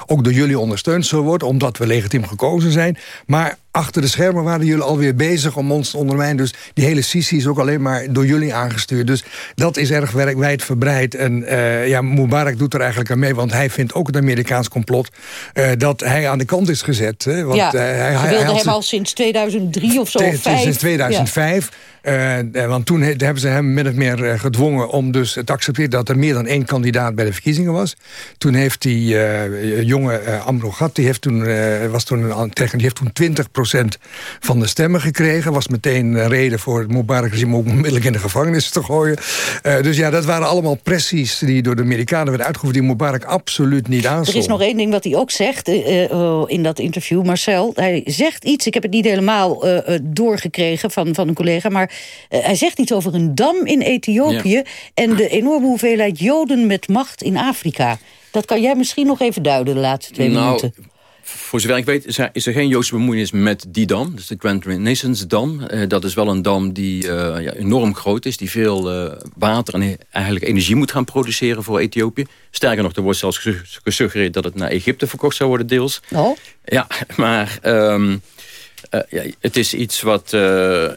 ook door jullie ondersteund zullen worden... omdat we legitiem gekozen zijn. Maar achter de schermen waren jullie alweer bezig om ons te ondermijnen. Dus die hele Sisi is ook alleen maar door jullie aangestuurd. Dus dat is erg wijd verbreid. En uh, ja, Mubarak doet er eigenlijk aan mee, want hij vindt ook het Amerikaans complot... Uh, dat hij aan de kant is gezet. Hè? Want, ja, uh, hij, ze wilden hem al sinds 2003 of zo, Sinds 2005. Ja. Uh, want toen he, hebben ze hem min of meer uh, gedwongen om dus te accepteren dat er meer dan één kandidaat bij de verkiezingen was. Toen heeft die jonge uh, Amro Gat, die heeft toen, was toen, tegen, die heeft toen 20% van de stemmen gekregen. Was meteen een reden voor het Mubarak-regime om onmiddellijk in de gevangenis te gooien. dus ja, dat waren allemaal pressies die door de Amerikanen werden uitgevoerd die Mubarak absoluut niet aanstond. Er is nog één ding wat hij ook zegt in dat interview, Marcel. Hij zegt iets, ik heb het niet helemaal doorgekregen van, van een collega, maar hij zegt iets over een dam in Ethiopië... Ja. en de enorme hoeveelheid Joden met macht in Afrika. Dat kan jij misschien nog even duiden de laatste twee nou, minuten. Voor zover ik weet is er, is er geen Joodse bemoeienis met die dam. Dus de Grand Renaissance Dam. Uh, dat is wel een dam die uh, ja, enorm groot is. Die veel uh, water en eigenlijk energie moet gaan produceren voor Ethiopië. Sterker nog, er wordt zelfs gesuggereerd dat het naar Egypte verkocht zou worden deels. Oh? Ja, [laughs] maar... Um, uh, ja, het is iets wat, uh, uh,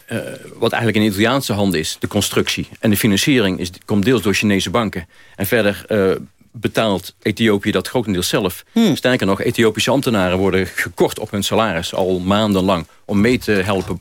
wat eigenlijk in Italiaanse handen is, de constructie. En de financiering is, komt deels door Chinese banken. En verder betaalt Ethiopië dat grotendeels zelf. Hmm. Sterker nog, Ethiopische ambtenaren worden gekort op hun salaris al maandenlang... om mee te helpen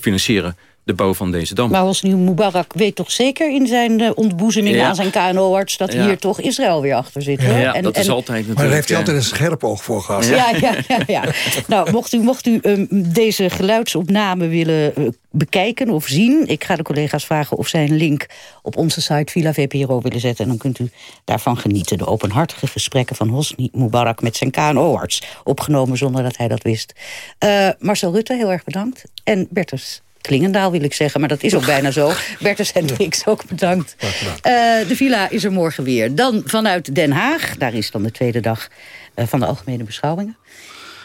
financieren de bouw van deze dam. Maar Hosni Mubarak weet toch zeker in zijn uh, ontboezeming ja. aan zijn KNO-arts... dat ja. hier toch Israël weer achter zit. Ja, en, dat en, is altijd natuurlijk... Maar daar heeft hij altijd een scherp oog voor gehad. Ja, ja, ja. ja. nou, mocht u, mocht u um, deze geluidsopname willen uh, bekijken of zien... ik ga de collega's vragen of zij een link op onze site Villa VPRO willen zetten... en dan kunt u daarvan genieten. De openhartige gesprekken van Hosni Mubarak met zijn KNO-arts. Opgenomen zonder dat hij dat wist. Uh, Marcel Rutte, heel erg bedankt. En Bertus Klingendaal wil ik zeggen, maar dat is ook [laughs] bijna zo. Bertus Hendricks, ook bedankt. Uh, de villa is er morgen weer. Dan vanuit Den Haag, daar is dan de tweede dag uh, van de Algemene Beschouwingen.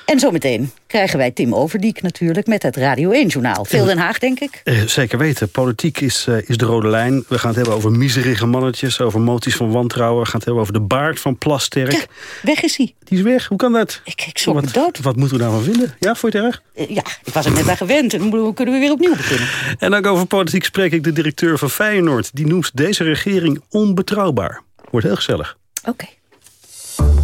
En zometeen krijgen wij Tim Overdiek natuurlijk met het Radio 1-journaal. Veel Den Haag, denk ik? Eh, zeker weten. Politiek is, uh, is de rode lijn. We gaan het hebben over miserige mannetjes, over moties van wantrouwen. We gaan het hebben over de baard van Plasterk. Ja, weg is hij. Die is weg. Hoe kan dat? Ik, ik schrok me dood. Wat moeten we daarvan vinden? Ja, vond je het erg? Uh, ja, ik was er net aan gewend. En dan kunnen we weer opnieuw beginnen. En ook over politiek spreek ik de directeur van Feyenoord. Die noemt deze regering onbetrouwbaar. Wordt heel gezellig. Oké. Okay.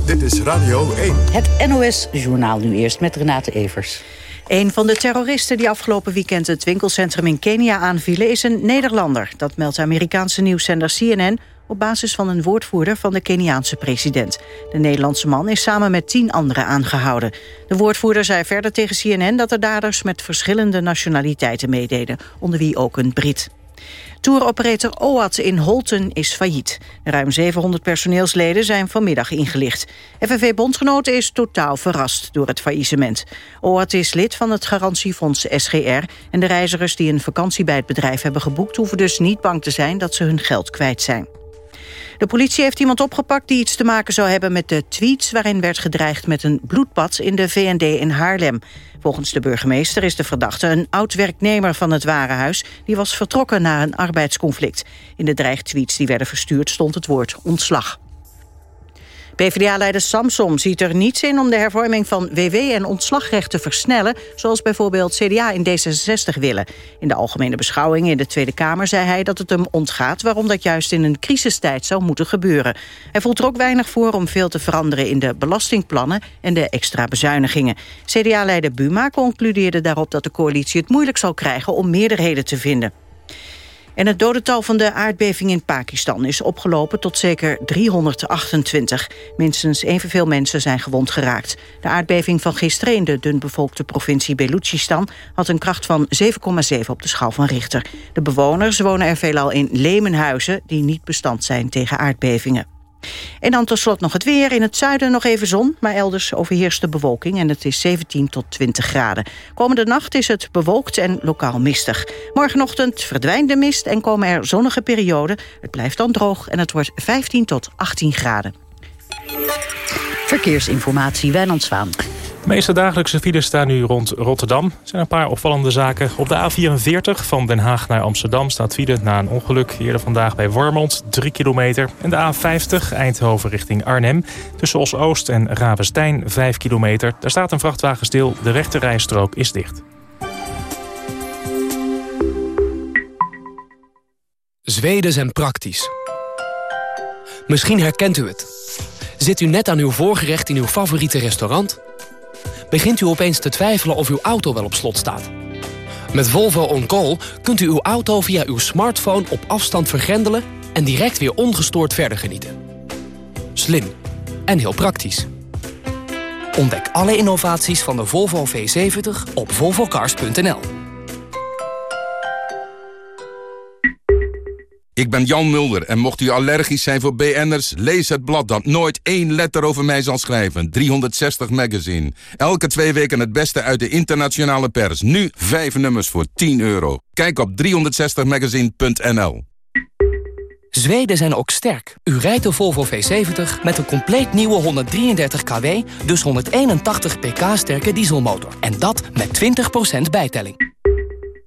Dit is Radio 1. Het NOS-journaal nu eerst met Renate Evers. Een van de terroristen die afgelopen weekend het winkelcentrum in Kenia aanvielen... is een Nederlander. Dat meldt de Amerikaanse nieuwszender CNN op basis van een woordvoerder van de Keniaanse president. De Nederlandse man is samen met tien anderen aangehouden. De woordvoerder zei verder tegen CNN dat de daders met verschillende nationaliteiten meededen, onder wie ook een Brit. Touroperator OAT in Holten is failliet. Ruim 700 personeelsleden zijn vanmiddag ingelicht. FNV-bondgenoten is totaal verrast door het faillissement. OAT is lid van het garantiefonds SGR... en de reizigers die een vakantie bij het bedrijf hebben geboekt... hoeven dus niet bang te zijn dat ze hun geld kwijt zijn. De politie heeft iemand opgepakt die iets te maken zou hebben met de tweets... waarin werd gedreigd met een bloedbad in de VND in Haarlem. Volgens de burgemeester is de verdachte een oud-werknemer van het Warenhuis... die was vertrokken na een arbeidsconflict. In de dreigtweets die werden verstuurd stond het woord ontslag. PvdA-leider Samsom ziet er niets in om de hervorming van WW en ontslagrecht te versnellen, zoals bijvoorbeeld CDA in D66 willen. In de algemene beschouwing in de Tweede Kamer zei hij dat het hem ontgaat waarom dat juist in een crisistijd zou moeten gebeuren. Hij voelt er ook weinig voor om veel te veranderen in de belastingplannen en de extra bezuinigingen. CDA-leider Buma concludeerde daarop dat de coalitie het moeilijk zal krijgen om meerderheden te vinden. En het dodental van de aardbeving in Pakistan is opgelopen tot zeker 328. Minstens evenveel mensen zijn gewond geraakt. De aardbeving van gisteren in de dunbevolkte provincie Balochistan... had een kracht van 7,7 op de schaal van Richter. De bewoners wonen er veelal in lemenhuizen... die niet bestand zijn tegen aardbevingen. En dan tot slot nog het weer. In het zuiden nog even zon, maar elders overheerst de bewolking... en het is 17 tot 20 graden. Komende nacht is het bewolkt en lokaal mistig. Morgenochtend verdwijnt de mist en komen er zonnige perioden. Het blijft dan droog en het wordt 15 tot 18 graden. Verkeersinformatie, Wijnand Zwaan. De meeste dagelijkse files staan nu rond Rotterdam. Er zijn een paar opvallende zaken. Op de A44 van Den Haag naar Amsterdam staat file na een ongeluk. Eerder vandaag bij Wormond, 3 kilometer. En de A50 Eindhoven richting Arnhem. Tussen Os-Oost en Ravenstein, 5 kilometer. Daar staat een vrachtwagen stil. De rechte rijstrook is dicht. Zweden zijn praktisch. Misschien herkent u het. Zit u net aan uw voorgerecht in uw favoriete restaurant begint u opeens te twijfelen of uw auto wel op slot staat. Met Volvo On Call kunt u uw auto via uw smartphone op afstand vergrendelen... en direct weer ongestoord verder genieten. Slim en heel praktisch. Ontdek alle innovaties van de Volvo V70 op volvocars.nl. Ik ben Jan Mulder en mocht u allergisch zijn voor BN'ers... lees het blad dat nooit één letter over mij zal schrijven. 360 Magazine. Elke twee weken het beste uit de internationale pers. Nu vijf nummers voor 10 euro. Kijk op 360magazine.nl Zweden zijn ook sterk. U rijdt de Volvo V70 met een compleet nieuwe 133 kW... dus 181 pk sterke dieselmotor. En dat met 20% bijtelling.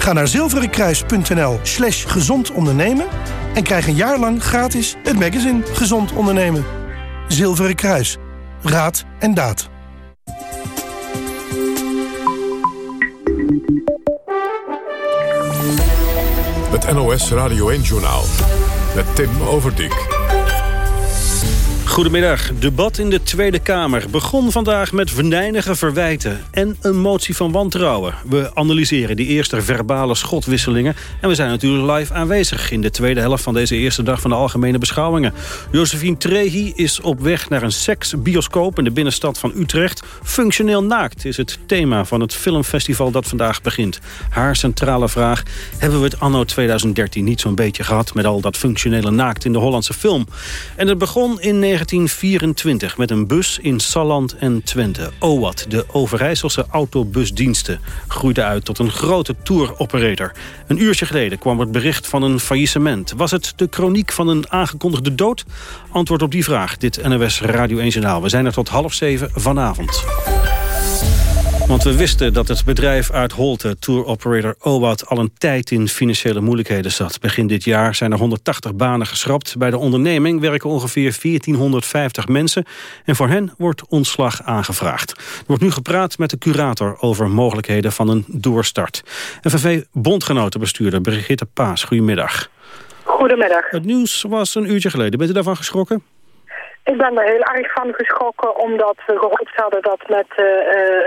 Ga naar zilverenkruis.nl slash gezond ondernemen en krijg een jaar lang gratis het magazine Gezond Ondernemen. Zilveren Kruis. Raad en daad. Het NOS Radio 1-journaal met Tim Overdijk. Goedemiddag. Debat in de Tweede Kamer begon vandaag met venijnige verwijten en een motie van wantrouwen. We analyseren die eerste verbale schotwisselingen en we zijn natuurlijk live aanwezig in de tweede helft van deze eerste dag van de algemene beschouwingen. Josephine Trehi is op weg naar een seksbioscoop in de binnenstad van Utrecht. Functioneel naakt is het thema van het filmfestival dat vandaag begint. Haar centrale vraag, hebben we het anno 2013 niet zo'n beetje gehad met al dat functionele naakt in de Hollandse film? En het begon in 1924 met een bus in Salland en Twente. OWAT, de Overijsselse autobusdiensten, groeide uit tot een grote tour-operator. Een uurtje geleden kwam het bericht van een faillissement. Was het de chroniek van een aangekondigde dood? Antwoord op die vraag, dit NOS Radio 1 Journaal. We zijn er tot half zeven vanavond. Want we wisten dat het bedrijf uit Holte, tour operator OWAT... al een tijd in financiële moeilijkheden zat. Begin dit jaar zijn er 180 banen geschrapt. Bij de onderneming werken ongeveer 1450 mensen. En voor hen wordt ontslag aangevraagd. Er wordt nu gepraat met de curator over mogelijkheden van een doorstart. FNV-bondgenotenbestuurder Brigitte Paas, goedemiddag. Goedemiddag. Het nieuws was een uurtje geleden. Bent u daarvan geschrokken? Ik ben er heel erg van geschrokken omdat we gehoopt hadden dat met uh,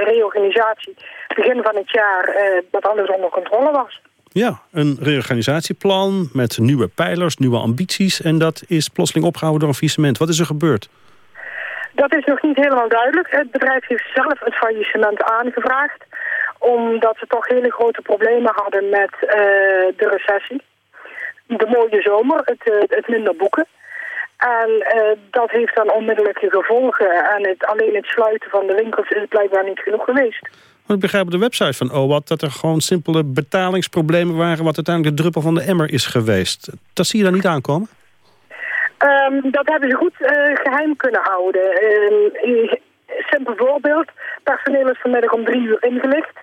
reorganisatie begin van het jaar uh, dat alles onder controle was. Ja, een reorganisatieplan met nieuwe pijlers, nieuwe ambities en dat is plotseling opgehouden door een faillissement. Wat is er gebeurd? Dat is nog niet helemaal duidelijk. Het bedrijf heeft zelf het faillissement aangevraagd omdat ze toch hele grote problemen hadden met de recessie. De mooie zomer, het, het minder boeken. En uh, dat heeft dan onmiddellijke gevolgen. En het, alleen het sluiten van de winkels is blijkbaar niet genoeg geweest. ik begrijp op de website van OWAT dat er gewoon simpele betalingsproblemen waren... wat uiteindelijk de druppel van de emmer is geweest. Dat zie je dan niet aankomen? Um, dat hebben ze goed uh, geheim kunnen houden. Uh, simpel voorbeeld. Personeel is vanmiddag om drie uur ingelicht.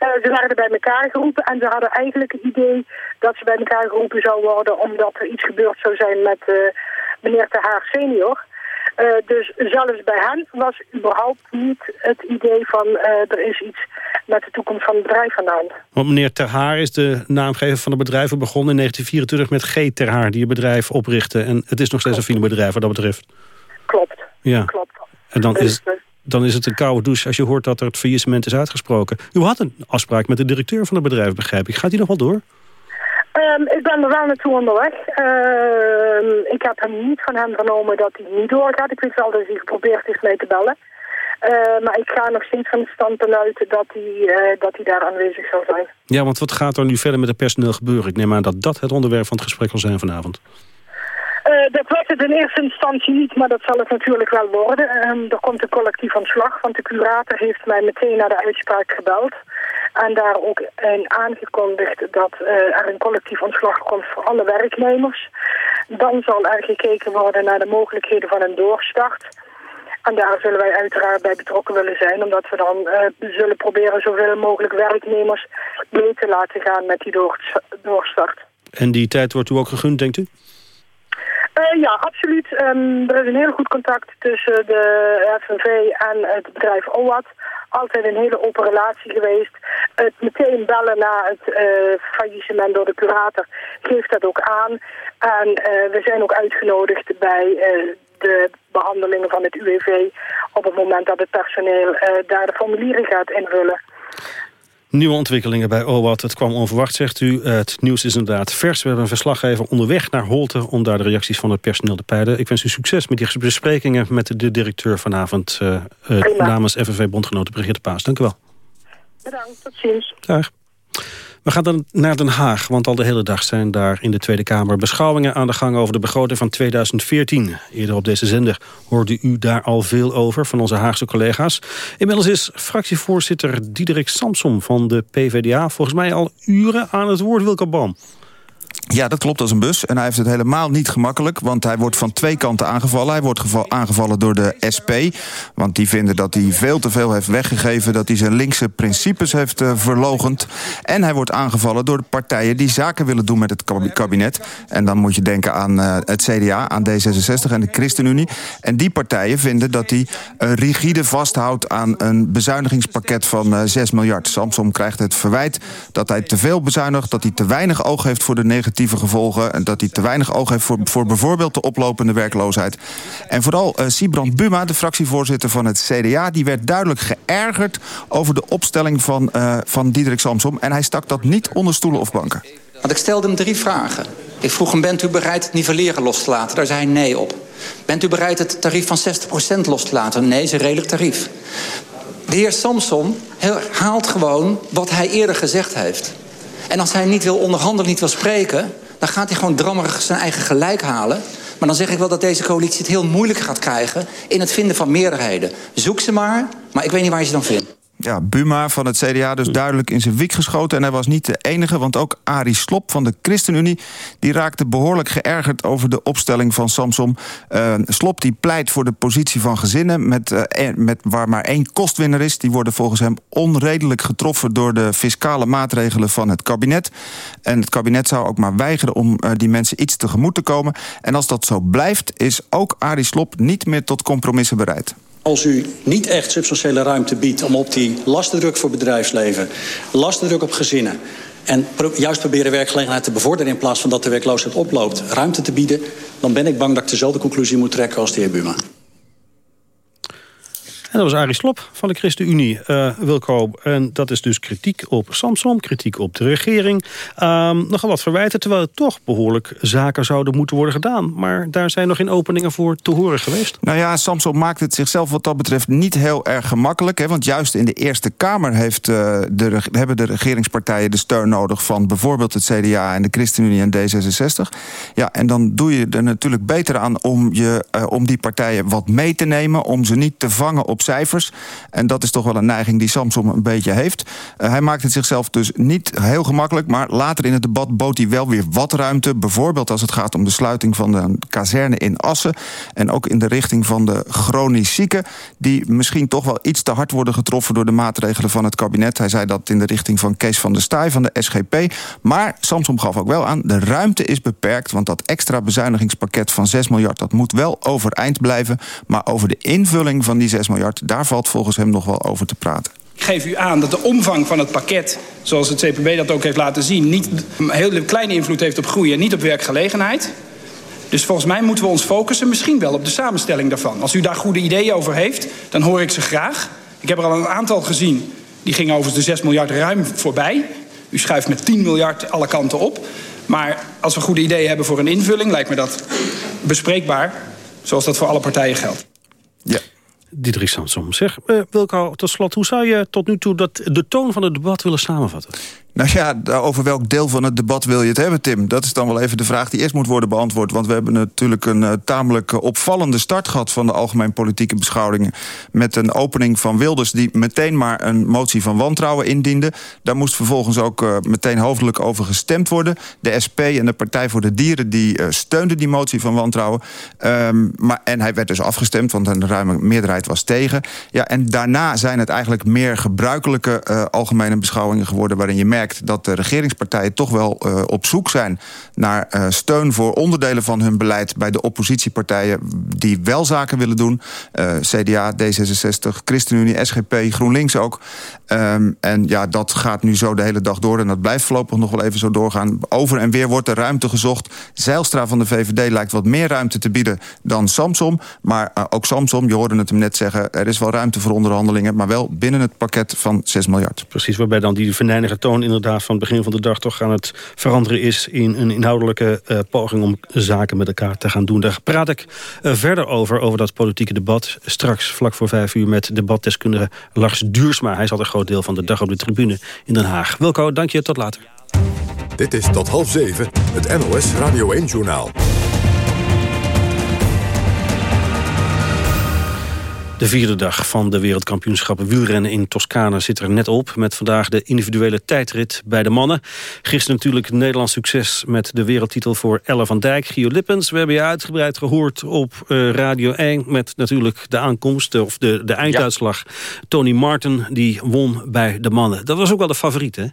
Uh, ze werden bij elkaar geroepen en ze hadden eigenlijk het idee dat ze bij elkaar geroepen zou worden omdat er iets gebeurd zou zijn met meneer Ter Haar senior. Uh, dus zelfs bij hen was überhaupt niet het idee van uh, er is iets met de toekomst van het bedrijf aan de hand. Want meneer Ter Haar is de naamgever van het bedrijf. We begonnen in 1924 met G. Ter Haar die het bedrijf oprichtte. En het is nog steeds een filmbedrijf wat dat betreft. Klopt. Ja. Klopt. En dan is, dan is het een koude douche als je hoort dat er het faillissement is uitgesproken. U had een afspraak met de directeur van het bedrijf, begrijp ik. Gaat die nog wel door? Um, ik ben er wel naartoe onderweg. Uh, ik heb hem niet van hem vernomen dat hij niet doorgaat. Ik weet wel dat hij geprobeerd is mee te bellen. Uh, maar ik ga nog steeds van het standpunt uit dat hij, uh, dat hij daar aanwezig zal zijn. Ja, want wat gaat er nu verder met het personeel gebeuren? Ik neem aan dat dat het onderwerp van het gesprek zal zijn vanavond. Uh, dat was het in eerste instantie niet, maar dat zal het natuurlijk wel worden. Um, er komt een collectief ontslag, want de curator heeft mij meteen naar de uitspraak gebeld. En daar ook in aangekondigd dat uh, er een collectief ontslag komt voor alle werknemers. Dan zal er gekeken worden naar de mogelijkheden van een doorstart. En daar zullen wij uiteraard bij betrokken willen zijn, omdat we dan uh, zullen proberen zoveel mogelijk werknemers mee te laten gaan met die doorstart. En die tijd wordt u ook gegund, denkt u? Uh, ja, absoluut. Um, er is een heel goed contact tussen de FNV en het bedrijf OWAT. Altijd een hele open relatie geweest. Het meteen bellen na het uh, faillissement door de curator geeft dat ook aan. En uh, we zijn ook uitgenodigd bij de behandelingen van het UWV... op het moment dat het personeel daar de formulieren gaat invullen. Nieuwe ontwikkelingen bij OWAT. Het kwam onverwacht, zegt u. Het nieuws is inderdaad vers. We hebben een verslaggever onderweg naar Holte... om daar de reacties van het personeel te peilen. Ik wens u succes met die besprekingen met de directeur vanavond... Uh, uh, namens FNV-bondgenoten Brigitte Paas. Dank u wel. Bedankt, tot ziens. Dag. We gaan dan naar Den Haag, want al de hele dag zijn daar in de Tweede Kamer beschouwingen aan de gang over de begroting van 2014. Eerder op deze zender hoorde u daar al veel over van onze Haagse collega's. Inmiddels is fractievoorzitter Diederik Samsom van de PvdA volgens mij al uren aan het woord, Wilke Bam. Ja, dat klopt als een bus. En hij heeft het helemaal niet gemakkelijk, want hij wordt van twee kanten aangevallen. Hij wordt aangevallen door de SP, want die vinden dat hij veel te veel heeft weggegeven... dat hij zijn linkse principes heeft uh, verlogend. En hij wordt aangevallen door de partijen die zaken willen doen met het kabinet. En dan moet je denken aan uh, het CDA, aan D66 en de ChristenUnie. En die partijen vinden dat hij uh, rigide vasthoudt aan een bezuinigingspakket van 6 miljard. Samsom krijgt het verwijt dat hij te veel bezuinigt, dat hij te weinig oog heeft voor de negatieve collectieve gevolgen... en dat hij te weinig oog heeft voor, voor bijvoorbeeld de oplopende werkloosheid. En vooral uh, Sibrand Buma, de fractievoorzitter van het CDA... die werd duidelijk geërgerd over de opstelling van, uh, van Diederik Samsom... en hij stak dat niet onder stoelen of banken. Want ik stelde hem drie vragen. Ik vroeg hem, bent u bereid het nivelleren los te laten? Daar zei hij nee op. Bent u bereid het tarief van 60% los te laten? Nee, is een redelijk tarief. De heer Samson haalt gewoon wat hij eerder gezegd heeft. En als hij niet wil onderhandelen, niet wil spreken... dan gaat hij gewoon drammerig zijn eigen gelijk halen. Maar dan zeg ik wel dat deze coalitie het heel moeilijk gaat krijgen... in het vinden van meerderheden. Zoek ze maar, maar ik weet niet waar je ze dan vindt ja, Buma van het CDA dus duidelijk in zijn wiek geschoten. En hij was niet de enige, want ook Arie Slop van de ChristenUnie... die raakte behoorlijk geërgerd over de opstelling van Samsom. Uh, Slop die pleit voor de positie van gezinnen... Met, uh, met, waar maar één kostwinner is. Die worden volgens hem onredelijk getroffen... door de fiscale maatregelen van het kabinet. En het kabinet zou ook maar weigeren om uh, die mensen iets tegemoet te komen. En als dat zo blijft, is ook Arie Slop niet meer tot compromissen bereid. Als u niet echt substantiële ruimte biedt om op die lastendruk voor bedrijfsleven... lastendruk op gezinnen en juist proberen werkgelegenheid te bevorderen... in plaats van dat de werkloosheid oploopt, ruimte te bieden... dan ben ik bang dat ik dezelfde conclusie moet trekken als de heer Buma. Dat was Arie Slop van de ChristenUnie, uh, Wilco. En dat is dus kritiek op Samson, kritiek op de regering. Um, nogal wat verwijten, terwijl het toch behoorlijk zaken zouden moeten worden gedaan. Maar daar zijn nog geen openingen voor te horen geweest. Nou ja, Samson maakt het zichzelf wat dat betreft niet heel erg gemakkelijk. Hè, want juist in de Eerste Kamer heeft, uh, de, hebben de regeringspartijen de steun nodig... van bijvoorbeeld het CDA en de ChristenUnie en D66. Ja, en dan doe je er natuurlijk beter aan om, je, uh, om die partijen wat mee te nemen... om ze niet te vangen op cijfers. En dat is toch wel een neiging die Samsom een beetje heeft. Uh, hij maakt het zichzelf dus niet heel gemakkelijk... maar later in het debat bood hij wel weer wat ruimte. Bijvoorbeeld als het gaat om de sluiting van de kazerne in Assen... en ook in de richting van de chronisch zieken... die misschien toch wel iets te hard worden getroffen... door de maatregelen van het kabinet. Hij zei dat in de richting van Kees van der Staaij van de SGP. Maar Samsom gaf ook wel aan, de ruimte is beperkt... want dat extra bezuinigingspakket van 6 miljard... dat moet wel overeind blijven. Maar over de invulling van die 6 miljard daar valt volgens hem nog wel over te praten. Ik geef u aan dat de omvang van het pakket, zoals het CPB dat ook heeft laten zien... niet een hele kleine invloed heeft op groei en niet op werkgelegenheid. Dus volgens mij moeten we ons focussen misschien wel op de samenstelling daarvan. Als u daar goede ideeën over heeft, dan hoor ik ze graag. Ik heb er al een aantal gezien, die gingen over de 6 miljard ruim voorbij. U schuift met 10 miljard alle kanten op. Maar als we goede ideeën hebben voor een invulling, lijkt me dat bespreekbaar. Zoals dat voor alle partijen geldt. Diederik Samsom. Zeg, uh, Wilco, tot slot, hoe zou je tot nu toe dat, de toon van het debat willen samenvatten? Nou ja, over welk deel van het debat wil je het hebben, Tim? Dat is dan wel even de vraag die eerst moet worden beantwoord. Want we hebben natuurlijk een uh, tamelijk uh, opvallende start gehad... van de algemeen politieke beschouwingen. Met een opening van Wilders die meteen maar een motie van wantrouwen indiende. Daar moest vervolgens ook uh, meteen hoofdelijk over gestemd worden. De SP en de Partij voor de Dieren die steunden die motie van wantrouwen. Um, maar, en hij werd dus afgestemd, want een ruime meerderheid was tegen. Ja, en daarna zijn het eigenlijk meer gebruikelijke algemene beschouwingen geworden... waarin je merkt dat de regeringspartijen toch wel uh, op zoek zijn... naar uh, steun voor onderdelen van hun beleid bij de oppositiepartijen... die wel zaken willen doen. Uh, CDA, D66, ChristenUnie, SGP, GroenLinks ook. Um, en ja, dat gaat nu zo de hele dag door. En dat blijft voorlopig nog wel even zo doorgaan. Over en weer wordt er ruimte gezocht. Zeilstra van de VVD lijkt wat meer ruimte te bieden dan Samsom. Maar ook Samsom, je hoorde het hem net zeggen... er is wel ruimte voor onderhandelingen... maar wel binnen het pakket van 6 miljard. Precies, waarbij dan die venijnige toon in inderdaad van het begin van de dag toch aan het veranderen is... in een inhoudelijke uh, poging om zaken met elkaar te gaan doen. Daar praat ik uh, verder over, over dat politieke debat. Straks vlak voor vijf uur met debatdeskundige Lars Duursma. Hij zat een groot deel van de dag op de tribune in Den Haag. Wilco, dank je, tot later. Dit is tot half zeven, het NOS Radio 1-journaal. De vierde dag van de wereldkampioenschappen wielrennen in Toscane zit er net op... met vandaag de individuele tijdrit bij de mannen. Gisteren natuurlijk Nederlands succes met de wereldtitel voor Elle van Dijk. Gio Lippens, we hebben je uitgebreid gehoord op uh, Radio 1... met natuurlijk de aankomst, of de, de einduitslag. Ja. Tony Martin, die won bij de mannen. Dat was ook wel de favoriet, hè?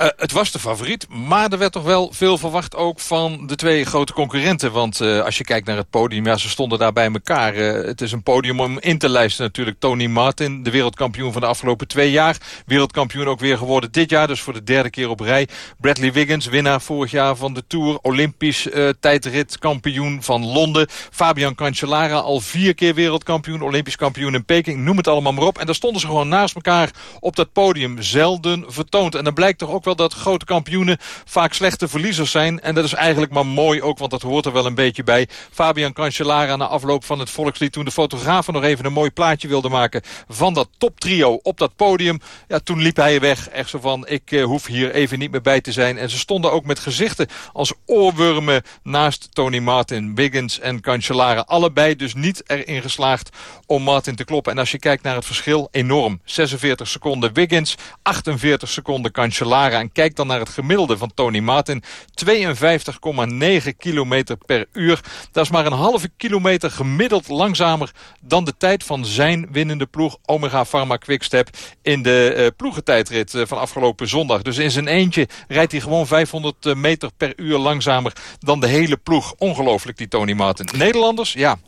Uh, het was de favoriet, maar er werd toch wel veel verwacht ook van de twee grote concurrenten. Want uh, als je kijkt naar het podium, ja, ze stonden daar bij elkaar. Uh, het is een podium om in te lijsten natuurlijk. Tony Martin, de wereldkampioen van de afgelopen twee jaar. Wereldkampioen ook weer geworden dit jaar, dus voor de derde keer op rij. Bradley Wiggins, winnaar vorig jaar van de Tour. Olympisch tijdritkampioen van Londen. Fabian Cancellara, al vier keer wereldkampioen. Olympisch kampioen in Peking, noem het allemaal maar op. En daar stonden ze gewoon naast elkaar op dat podium. Zelden vertoond. En dan blijkt toch ook wel dat grote kampioenen vaak slechte verliezers zijn. En dat is eigenlijk maar mooi ook, want dat hoort er wel een beetje bij. Fabian Cancellara na afloop van het volkslied... toen de fotografen nog even een mooi plaatje wilde maken... van dat toptrio op dat podium. Ja, toen liep hij weg. Echt zo van, ik uh, hoef hier even niet meer bij te zijn. En ze stonden ook met gezichten als oorwormen... naast Tony Martin, Wiggins en Cancellara. Allebei dus niet erin geslaagd om Martin te kloppen. En als je kijkt naar het verschil, enorm. 46 seconden Wiggins, 48 seconden Cancellara. En kijk dan naar het gemiddelde van Tony Martin. 52,9 kilometer per uur. Dat is maar een halve kilometer gemiddeld langzamer dan de tijd van zijn winnende ploeg Omega Pharma Quickstep in de uh, ploegentijdrit uh, van afgelopen zondag. Dus in zijn eentje rijdt hij gewoon 500 meter per uur langzamer dan de hele ploeg. Ongelooflijk die Tony Martin. Nederlanders, ja,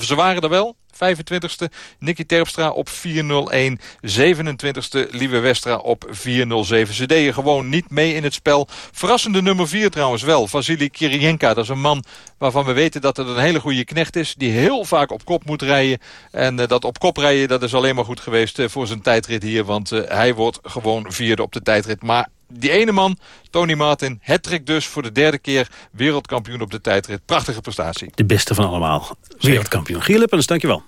ze waren er wel. 25e Nicky Terpstra op 401. 27e Lieve Westra op 407. Ze deden gewoon niet mee in het spel. Verrassende nummer 4 trouwens wel. Vasily Kirienka. Dat is een man waarvan we weten dat het een hele goede knecht is. Die heel vaak op kop moet rijden. En uh, dat op kop rijden dat is alleen maar goed geweest uh, voor zijn tijdrit hier. Want uh, hij wordt gewoon vierde op de tijdrit. Maar die ene man, Tony Martin, het dus voor de derde keer wereldkampioen op de tijdrit. Prachtige prestatie. De beste van allemaal. Wereldkampioen. Giel Lippens, dankjewel.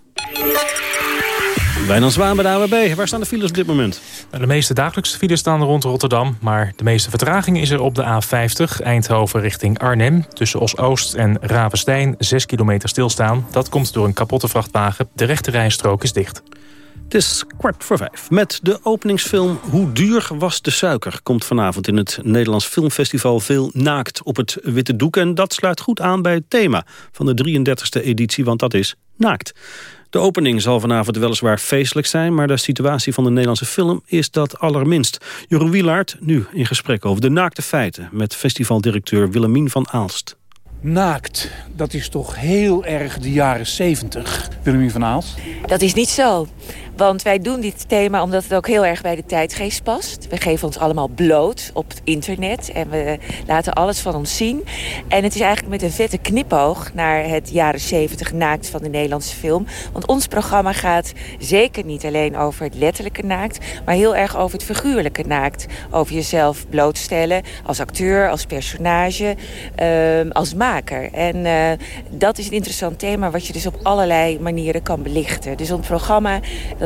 Wijnand Zwaan bij de AWB. Waar staan de files op dit moment? De meeste dagelijkse files staan rond Rotterdam. Maar de meeste vertraging is er op de A50 Eindhoven richting Arnhem. Tussen Os-Oost en Ravenstein 6 kilometer stilstaan. Dat komt door een kapotte vrachtwagen. De rechte rijstrook is dicht. Het is kwart voor vijf. Met de openingsfilm Hoe duur was de suiker... komt vanavond in het Nederlands Filmfestival veel naakt op het witte doek. En dat sluit goed aan bij het thema van de 33e editie, want dat is naakt. De opening zal vanavond weliswaar feestelijk zijn... maar de situatie van de Nederlandse film is dat allerminst. Jeroen Wielaert nu in gesprek over de naakte feiten... met festivaldirecteur Willemien van Aalst. Naakt, dat is toch heel erg de jaren 70, Willemien van Aalst? Dat is niet zo. Want wij doen dit thema omdat het ook heel erg bij de tijdgeest past. We geven ons allemaal bloot op het internet en we laten alles van ons zien. En het is eigenlijk met een vette knipoog naar het jaren 70 naakt van de Nederlandse film. Want ons programma gaat zeker niet alleen over het letterlijke naakt, maar heel erg over het figuurlijke naakt. Over jezelf blootstellen als acteur, als personage, uh, als maker. En uh, dat is een interessant thema wat je dus op allerlei manieren kan belichten. Dus ons programma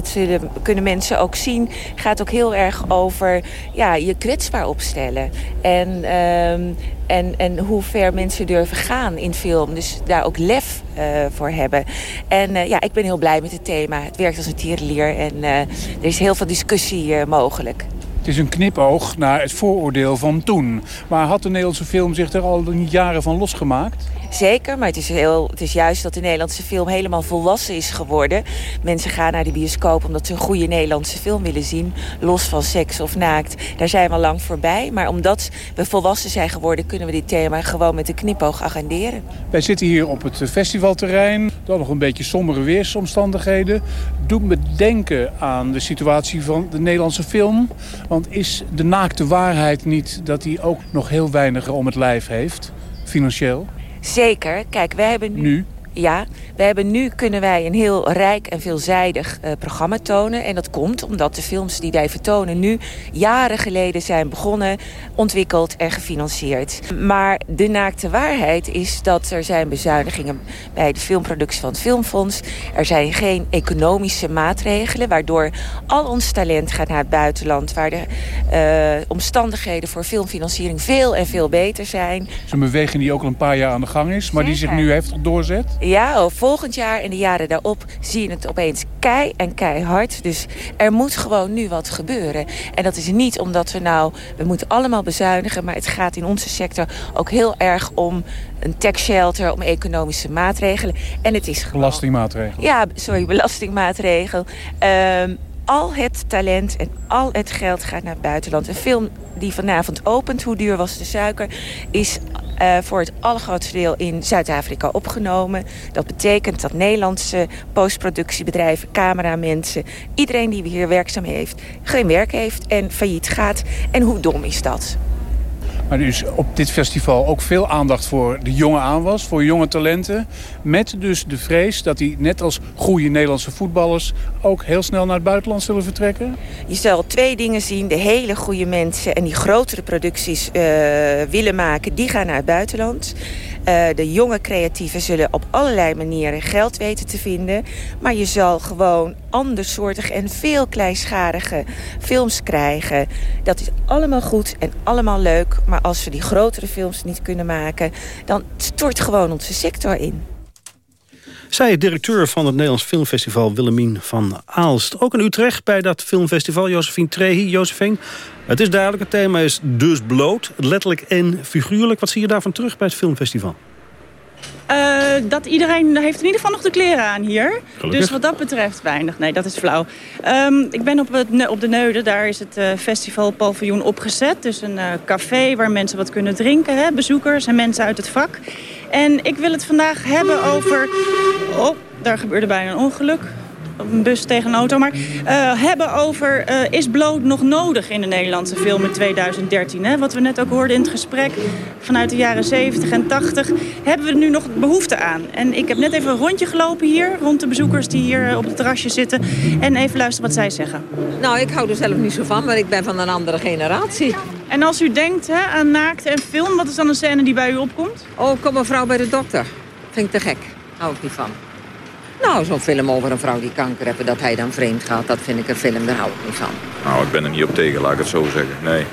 dat kunnen mensen ook zien, gaat ook heel erg over ja, je kwetsbaar opstellen. En, um, en, en hoe ver mensen durven gaan in film. Dus daar ook lef uh, voor hebben. En uh, ja, ik ben heel blij met het thema. Het werkt als een tierenlier en uh, er is heel veel discussie mogelijk. Het is een knipoog naar het vooroordeel van toen. Maar had de Nederlandse film zich er al jaren van losgemaakt? Zeker, maar het is, heel, het is juist dat de Nederlandse film helemaal volwassen is geworden. Mensen gaan naar de bioscoop omdat ze een goede Nederlandse film willen zien. Los van seks of naakt. Daar zijn we al lang voorbij. Maar omdat we volwassen zijn geworden... kunnen we dit thema gewoon met een knipoog agenderen. Wij zitten hier op het festivalterrein. Dan nog een beetje sombere weersomstandigheden. Doet me denken aan de situatie van de Nederlandse film. Want is de naakte waarheid niet dat hij ook nog heel weinig om het lijf heeft? Financieel? Zeker. Kijk, wij hebben nu... nu? Ja, we hebben nu kunnen wij een heel rijk en veelzijdig uh, programma tonen. En dat komt omdat de films die wij vertonen nu jaren geleden zijn begonnen, ontwikkeld en gefinancierd. Maar de naakte waarheid is dat er zijn bezuinigingen bij de filmproductie van het Filmfonds. Er zijn geen economische maatregelen waardoor al ons talent gaat naar het buitenland. Waar de uh, omstandigheden voor filmfinanciering veel en veel beter zijn. Het is een beweging die ook al een paar jaar aan de gang is, maar Zeker. die zich nu heftig doorzet. Ja, oh, volgend jaar en de jaren daarop zie je het opeens kei en keihard. Dus er moet gewoon nu wat gebeuren. En dat is niet omdat we nou... We moeten allemaal bezuinigen, maar het gaat in onze sector ook heel erg om een tax shelter, om economische maatregelen. En het is gewoon... Belastingmaatregelen. Ja, sorry, [laughs] belastingmaatregel. Um, al het talent en al het geld gaat naar het buitenland. Een film die vanavond opent, hoe duur was de suiker, is uh, voor het allergrootste deel in Zuid-Afrika opgenomen. Dat betekent dat Nederlandse postproductiebedrijven, cameramensen... iedereen die hier werkzaam heeft, geen werk heeft en failliet gaat. En hoe dom is dat? Maar dus op dit festival ook veel aandacht voor de jonge aanwas, voor jonge talenten. Met dus de vrees dat die, net als goede Nederlandse voetballers... ook heel snel naar het buitenland zullen vertrekken? Je zal twee dingen zien. De hele goede mensen en die grotere producties uh, willen maken... die gaan naar het buitenland. Uh, de jonge creatieven zullen op allerlei manieren geld weten te vinden. Maar je zal gewoon andersoortige en veel kleinschalige films krijgen. Dat is allemaal goed en allemaal leuk. Maar als we die grotere films niet kunnen maken... dan stort gewoon onze sector in. Zij directeur van het Nederlands Filmfestival Willemien van Aalst. Ook in Utrecht bij dat filmfestival, Josephine Trehi. Josephine, het is duidelijk, het thema is dus bloot. Letterlijk en figuurlijk. Wat zie je daarvan terug bij het filmfestival? Uh, dat iedereen heeft in ieder geval nog de kleren aan hier. Dus wat dat betreft weinig. Nee, dat is flauw. Um, ik ben op, het, op de Neude. Daar is het uh, festival paviljoen opgezet. Dus een uh, café waar mensen wat kunnen drinken. Hè? Bezoekers en mensen uit het vak. En ik wil het vandaag hebben over... Oh, daar gebeurde bijna een ongeluk een bus tegen een auto. Maar uh, hebben over, uh, is bloot nog nodig in de Nederlandse film in 2013? Hè? Wat we net ook hoorden in het gesprek vanuit de jaren 70 en 80. Hebben we er nu nog behoefte aan? En ik heb net even een rondje gelopen hier, rond de bezoekers die hier op het terrasje zitten. En even luisteren wat zij zeggen. Nou, ik hou er zelf niet zo van, maar ik ben van een andere generatie. En als u denkt hè, aan naakt en film, wat is dan een scène die bij u opkomt? Oh, kom een vrouw bij de dokter. Vind ik te gek. Hou ik niet van. Nou, zo'n film over een vrouw die kanker heeft... dat hij dan vreemd gaat, dat vind ik een film, daar hou ik niet van. Nou, ik ben er niet op tegen, laat ik het zo zeggen. Nee.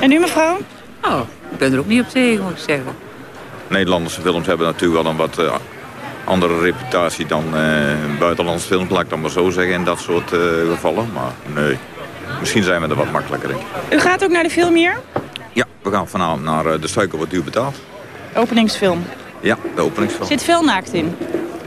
En u, mevrouw? Oh, ik ben er ook niet op tegen, moet ik zeggen. Nederlandse films hebben natuurlijk wel een wat uh, andere reputatie dan uh, buitenlandse films, laat ik dan maar zo zeggen, in dat soort uh, gevallen. Maar nee, misschien zijn we er wat makkelijker in. U gaat ook naar de film hier? Ja, we gaan vanavond naar De Suiker wat u betaalt. Openingsfilm? Ja, de openingsfilm. Zit veel naakt in?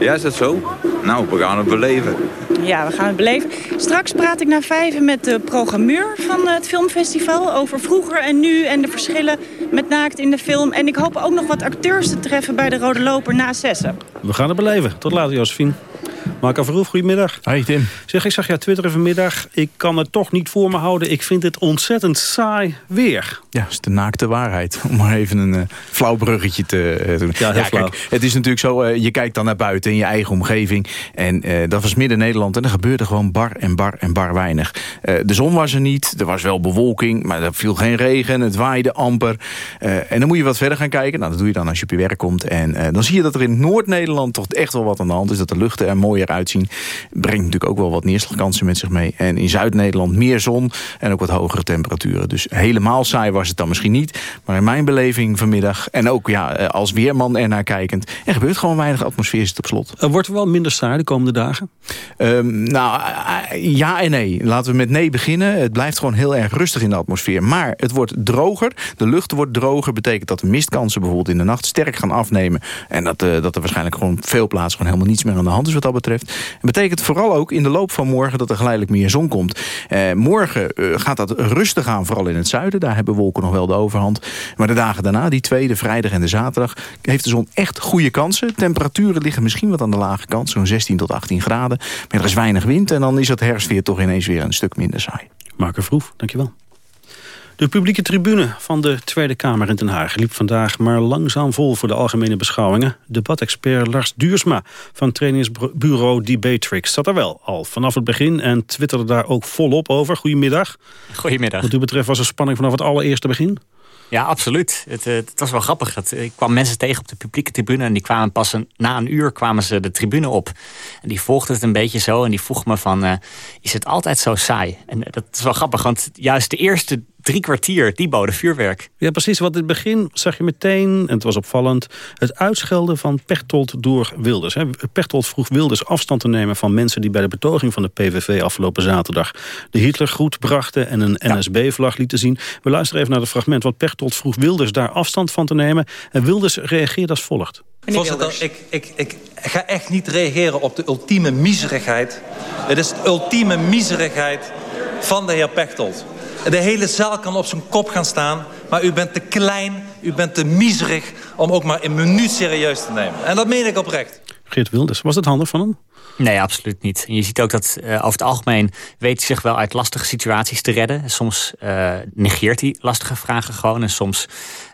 Ja, is dat zo? Nou, we gaan het beleven. Ja, we gaan het beleven. Straks praat ik na vijven met de programmeur van het filmfestival... over vroeger en nu en de verschillen met naakt in de film. En ik hoop ook nog wat acteurs te treffen bij de Rode Loper na zessen. We gaan het beleven. Tot later, Josephine. Marco Verhoef, goedemiddag. Hoi Tim. Zeg, ik zag jou twitteren vanmiddag. Ik kan het toch niet voor me houden. Ik vind het ontzettend saai weer. Ja, dat is de naakte waarheid. [laughs] Om maar even een uh, flauw bruggetje te uh, doen. Ja, heel flauw. Kijk, het is natuurlijk zo, uh, je kijkt dan naar buiten in je eigen omgeving. En dat was midden Nederland. En er gebeurde gewoon bar en bar en bar weinig. de zon was er niet. Er was wel bewolking. Maar er viel geen regen. Het waaide amper. en dan moet je wat verder gaan kijken. Nou, dat doe je dan als je op je werk komt. En dan zie je dat er in Noord-Nederland toch echt wel wat aan de hand is. Dat de luchten er mooier uitzien. Brengt natuurlijk ook wel wat neerslagkansen met zich mee. En in Zuid-Nederland meer zon en ook wat hogere temperaturen. Dus helemaal saai was het dan misschien niet. Maar in mijn beleving vanmiddag, en ook ja, eh, als weerman ernaar kijkend... er gebeurt gewoon weinig atmosfeer zit op slot. Wordt er wel minder saai de komende dagen? Um, nou, eh, ja en nee. Laten we met nee beginnen. Het blijft gewoon heel erg rustig in de atmosfeer. Maar het wordt droger. De lucht wordt droger. Betekent dat de mistkansen bijvoorbeeld in de nacht sterk gaan afnemen. En dat, uh, dat er waarschijnlijk gewoon veel plaatsen gewoon helemaal niets meer aan de hand is wat dat betreft. Het betekent vooral ook in de loop van morgen dat er geleidelijk meer zon komt. Eh, morgen eh, gaat dat rustig aan, vooral in het zuiden. Daar hebben wolken nog wel de overhand. Maar de dagen daarna, die tweede, vrijdag en de zaterdag... heeft de zon echt goede kansen. Temperaturen liggen misschien wat aan de lage kant. Zo'n 16 tot 18 graden. Maar er is weinig wind en dan is het herfstweer toch ineens weer een stuk minder saai. Marker Vroef, dankjewel. De publieke tribune van de Tweede Kamer in Den Haag liep vandaag maar langzaam vol voor de algemene beschouwingen. Debatexpert Lars Duursma van trainingsbureau Debatrix zat er wel al vanaf het begin en twitterde daar ook volop over. Goedemiddag. Goedemiddag. Wat u betreft was er spanning vanaf het allereerste begin? Ja, absoluut. Het, eh, het, was wel grappig. Het, ik kwam mensen tegen op de publieke tribune... en die kwamen pas een, na een uur kwamen ze de tribune op. En die volgden het een beetje zo en die vroeg me van... Uh, is het altijd zo saai? En dat is wel grappig, want juist de eerste drie kwartier, die boden vuurwerk. Ja, precies. Want in het begin zag je meteen, en het was opvallend... het uitschelden van Pechtold door Wilders. Pechtold vroeg Wilders afstand te nemen van mensen... die bij de betoging van de PVV afgelopen zaterdag... de Hitlergroet brachten en een NSB-vlag lieten zien. We luisteren even naar het fragment. Want Pechtold vroeg Wilders daar afstand van te nemen. En Wilders reageerde als volgt. Voorzitter, ik, ik, ik ga echt niet reageren op de ultieme miserigheid. Het is de ultieme miserigheid van de heer Pechtold. De hele zaal kan op zijn kop gaan staan. Maar u bent te klein, u bent te miserig om ook maar een minuut serieus te nemen. En dat meen ik oprecht. Geert Wilders, was het handig van hem? Nee, absoluut niet. En je ziet ook dat uh, over het algemeen weet hij zich wel uit lastige situaties te redden. Soms uh, negeert hij lastige vragen gewoon. En soms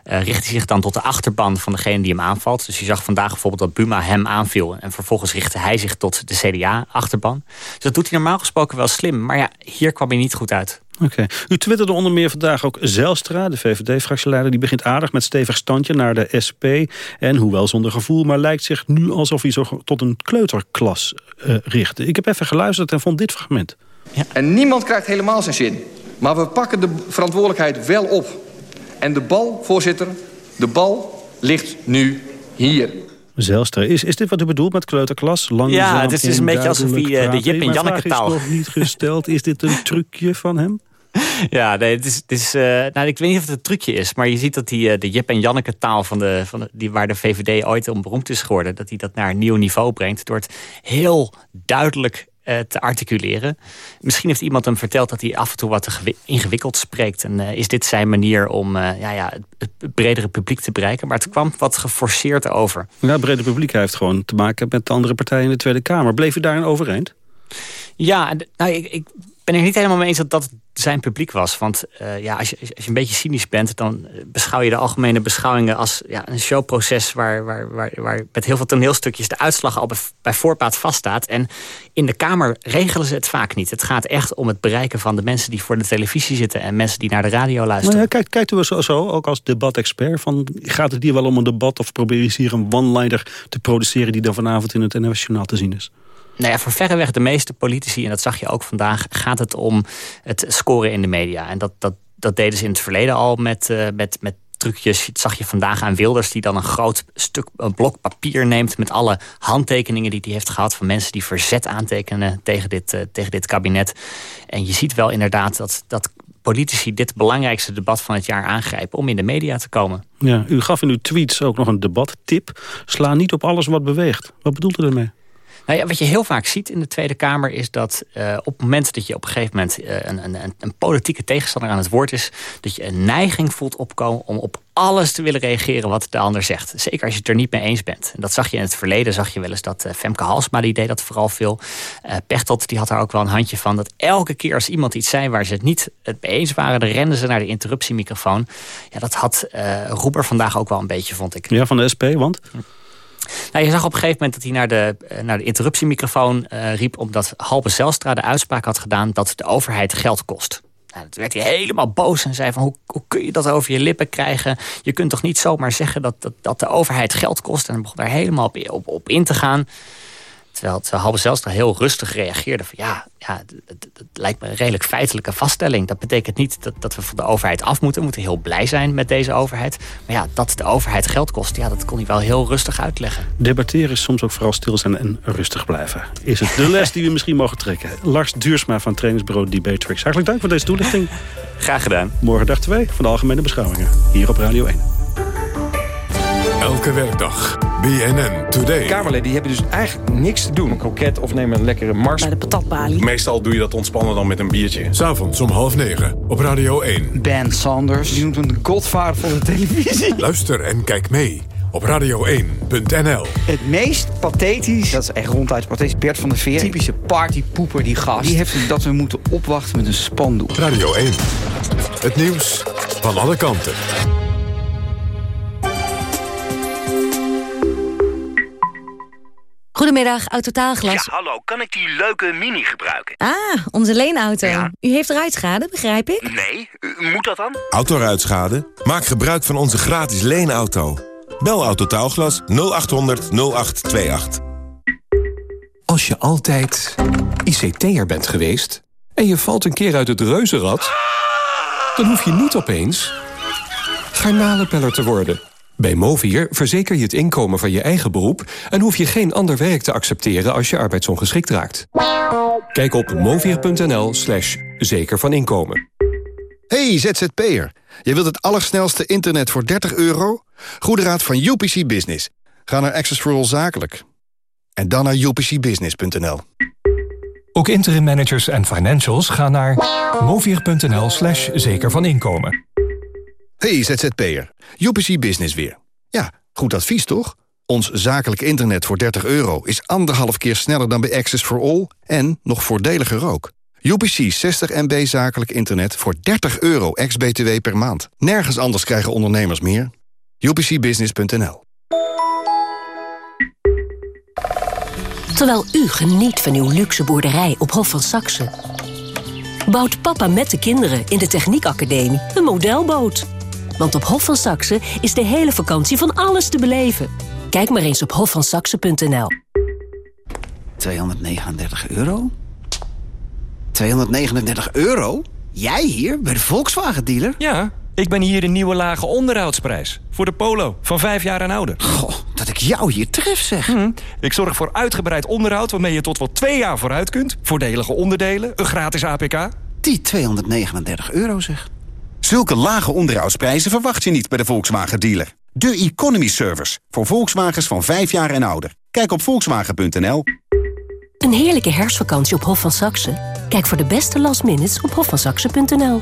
uh, richt hij zich dan tot de achterban van degene die hem aanvalt. Dus je zag vandaag bijvoorbeeld dat Buma hem aanviel. En vervolgens richtte hij zich tot de CDA-achterban. Dus dat doet hij normaal gesproken wel slim. Maar ja, hier kwam hij niet goed uit. Oké. U twitterde onder meer vandaag ook Zelstra, de VVD-fractieleider. Die begint aardig met stevig standje naar de SP. En hoewel zonder gevoel, maar lijkt zich nu alsof hij zich tot een kleuterklas uh, richt. Ik heb even geluisterd en vond dit fragment. Ja. En niemand krijgt helemaal zijn zin. Maar we pakken de verantwoordelijkheid wel op. En de bal, voorzitter, de bal ligt nu hier. Zelstra, is, is dit wat u bedoelt met kleuterklas? Langzaam ja, het is dus een beetje alsof hij uh, de Jip en Janneke taal... is nog niet gesteld. Is dit een trucje van hem? [laughs] Ja, nee, het is, het is, uh, nou, ik weet niet of het een trucje is, maar je ziet dat die, uh, de Jip en Janneke taal van de, van de, die, waar de VVD ooit om beroemd is geworden, dat hij dat naar een nieuw niveau brengt door het heel duidelijk uh, te articuleren. Misschien heeft iemand hem verteld dat hij af en toe wat ingewikkeld spreekt. En is dit zijn manier om ja, ja, het, het bredere publiek te bereiken. Maar het kwam wat geforceerd over. Ja, het brede publiek heeft gewoon te maken met de andere partijen in de Tweede Kamer. Bleef u daarin overeind? Ja, nou, ik, ik ben er niet helemaal mee eens dat dat zijn publiek was. Want uh, ja, als je, als je een beetje cynisch bent... dan beschouw je de algemene beschouwingen als ja, een showproces... Waar, waar, waar, waar met heel veel toneelstukjes de uitslag al bij voorbaat vaststaat. En in de Kamer regelen ze het vaak niet. Het gaat echt om het bereiken van de mensen die voor de televisie zitten... en mensen die naar de radio luisteren. Maar ja, kijk, kijkt u zo, zo, ook als debatexpert... Van, gaat het hier wel om een debat of probeer je hier een one-liner te produceren... die dan vanavond in het NOS Journaal te zien is? Nou ja, voor verreweg de meeste politici, en dat zag je ook vandaag... gaat het om het scoren in de media. En dat, dat, dat deden ze in het verleden al met, uh, met, met trucjes. Dat zag je vandaag aan Wilders die dan een groot stuk een blok papier neemt... met alle handtekeningen die hij heeft gehad... van mensen die verzet aantekenen tegen dit, uh, tegen dit kabinet. En je ziet wel inderdaad dat, dat politici dit belangrijkste debat van het jaar aangrijpen... om in de media te komen. Ja, u gaf in uw tweets ook nog een debattip. Sla niet op alles wat beweegt. Wat bedoelt u daarmee? Nou ja, wat je heel vaak ziet in de Tweede Kamer is dat uh, op het moment dat je op een gegeven moment uh, een, een, een, politieke tegenstander aan het woord is, dat je een neiging voelt opkomen om op alles te willen reageren wat de ander zegt. Zeker als je het er niet mee eens bent. En dat zag je in het verleden, zag je wel eens dat uh, Femke Halsma die deed dat vooral veel. Pechtold die had daar ook wel een handje van. Dat elke keer als iemand iets zei waar ze het niet het mee eens waren, dan renden ze naar de interruptiemicrofoon. Ja, dat had Roeber vandaag ook wel een beetje, vond ik. Ja, van de SP, want? Nou, je zag op een gegeven moment dat hij naar de, eh, de interruptiemicrofoon uh, riep... omdat Halbe Zelstra de uitspraak had gedaan dat de overheid geld kost. Nou, toen werd hij helemaal boos en zei van hoe, hoe, kun je dat over je lippen krijgen? Je kunt toch niet zomaar zeggen dat, dat, dat de overheid geld kost? En dan begon daar helemaal op, op, op in te gaan. Terwijl, Halbe Zelstra heel rustig reageerde van ja, ja het, lijkt me een redelijk feitelijke vaststelling. Dat betekent niet dat, dat we van de overheid af moeten. We moeten heel blij zijn met deze overheid. Maar ja, dat de overheid geld kost, ja, dat kon hij wel heel rustig uitleggen. Debatteren is soms ook vooral stil zijn en rustig blijven. Is het de les die we misschien mogen trekken? Lars Duursma van trainingsbureau Debatrix. Hartelijk dank voor deze toelichting. [laughs] Graag gedaan. Morgen dag 2 van de Algemene Beschouwingen. Hier op Radio 1. Elke werkdag. BNN Today. Kamerleden die hebben dus eigenlijk niks te doen. Een kroket of neem een lekkere mars. Bij de patatbalie. Meestal doe je dat ontspannen dan met een biertje. S'avonds om half negen op Radio 1. Ben Sanders. Die noemt hem de godvader van de televisie. [laughs] Luister en kijk mee op radio1.nl. Het meest pathetisch, dat is echt ronduit pathetisch, Bert van der Veer. Typische partypoeper, die gast. Die heeft dat we moeten opwachten met een spandoek. Radio 1. Het nieuws van alle kanten. Goedemiddag, Autotaalglas. Ja, hallo. Kan ik die leuke Mini gebruiken? Ah, onze leenauto. Ja. U heeft ruitschade, begrijp ik? Nee, moet dat dan? Autoruitschade? Maak gebruik van onze gratis leenauto. Bel Autotaalglas 0800 0828. Als je altijd ICT'er bent geweest... en je valt een keer uit het reuzenrad... dan hoef je niet opeens garnalenpeller te worden... Bij Movier verzeker je het inkomen van je eigen beroep... en hoef je geen ander werk te accepteren als je arbeidsongeschikt raakt. Kijk op movier.nl slash zeker van inkomen. Hey ZZP'er, je wilt het allersnelste internet voor 30 euro? Goede raad van UPC Business. Ga naar Access for All Zakelijk. En dan naar upcbusiness.nl. Ook interim managers en financials gaan naar movier.nl slash zeker van inkomen. Hey ZZP'er, UPC Business weer. Ja, goed advies toch? Ons zakelijk internet voor 30 euro is anderhalf keer sneller dan bij Access for All... en nog voordeliger ook. UPC 60 MB zakelijk internet voor 30 euro ex-BTW per maand. Nergens anders krijgen ondernemers meer. UPCbusiness.nl Terwijl u geniet van uw luxe boerderij op Hof van Saxe... bouwt papa met de kinderen in de Techniekacademie een modelboot. Want op Hof van Saxe is de hele vakantie van alles te beleven. Kijk maar eens op hofvansaxe.nl. 239 euro? 239 euro? Jij hier, bij de Volkswagen-dealer? Ja, ik ben hier de nieuwe lage onderhoudsprijs. Voor de Polo, van vijf jaar en ouder. Goh, dat ik jou hier tref, zeg. Hm, ik zorg voor uitgebreid onderhoud waarmee je tot wel twee jaar vooruit kunt. Voordelige onderdelen, een gratis APK. Die 239 euro, zeg. Zulke lage onderhoudsprijzen verwacht je niet bij de Volkswagen-dealer. De Economy Service, voor Volkswagens van 5 jaar en ouder. Kijk op volkswagen.nl. Een heerlijke herfstvakantie op Hof van Saxe? Kijk voor de beste last minutes op hofvansaxe.nl.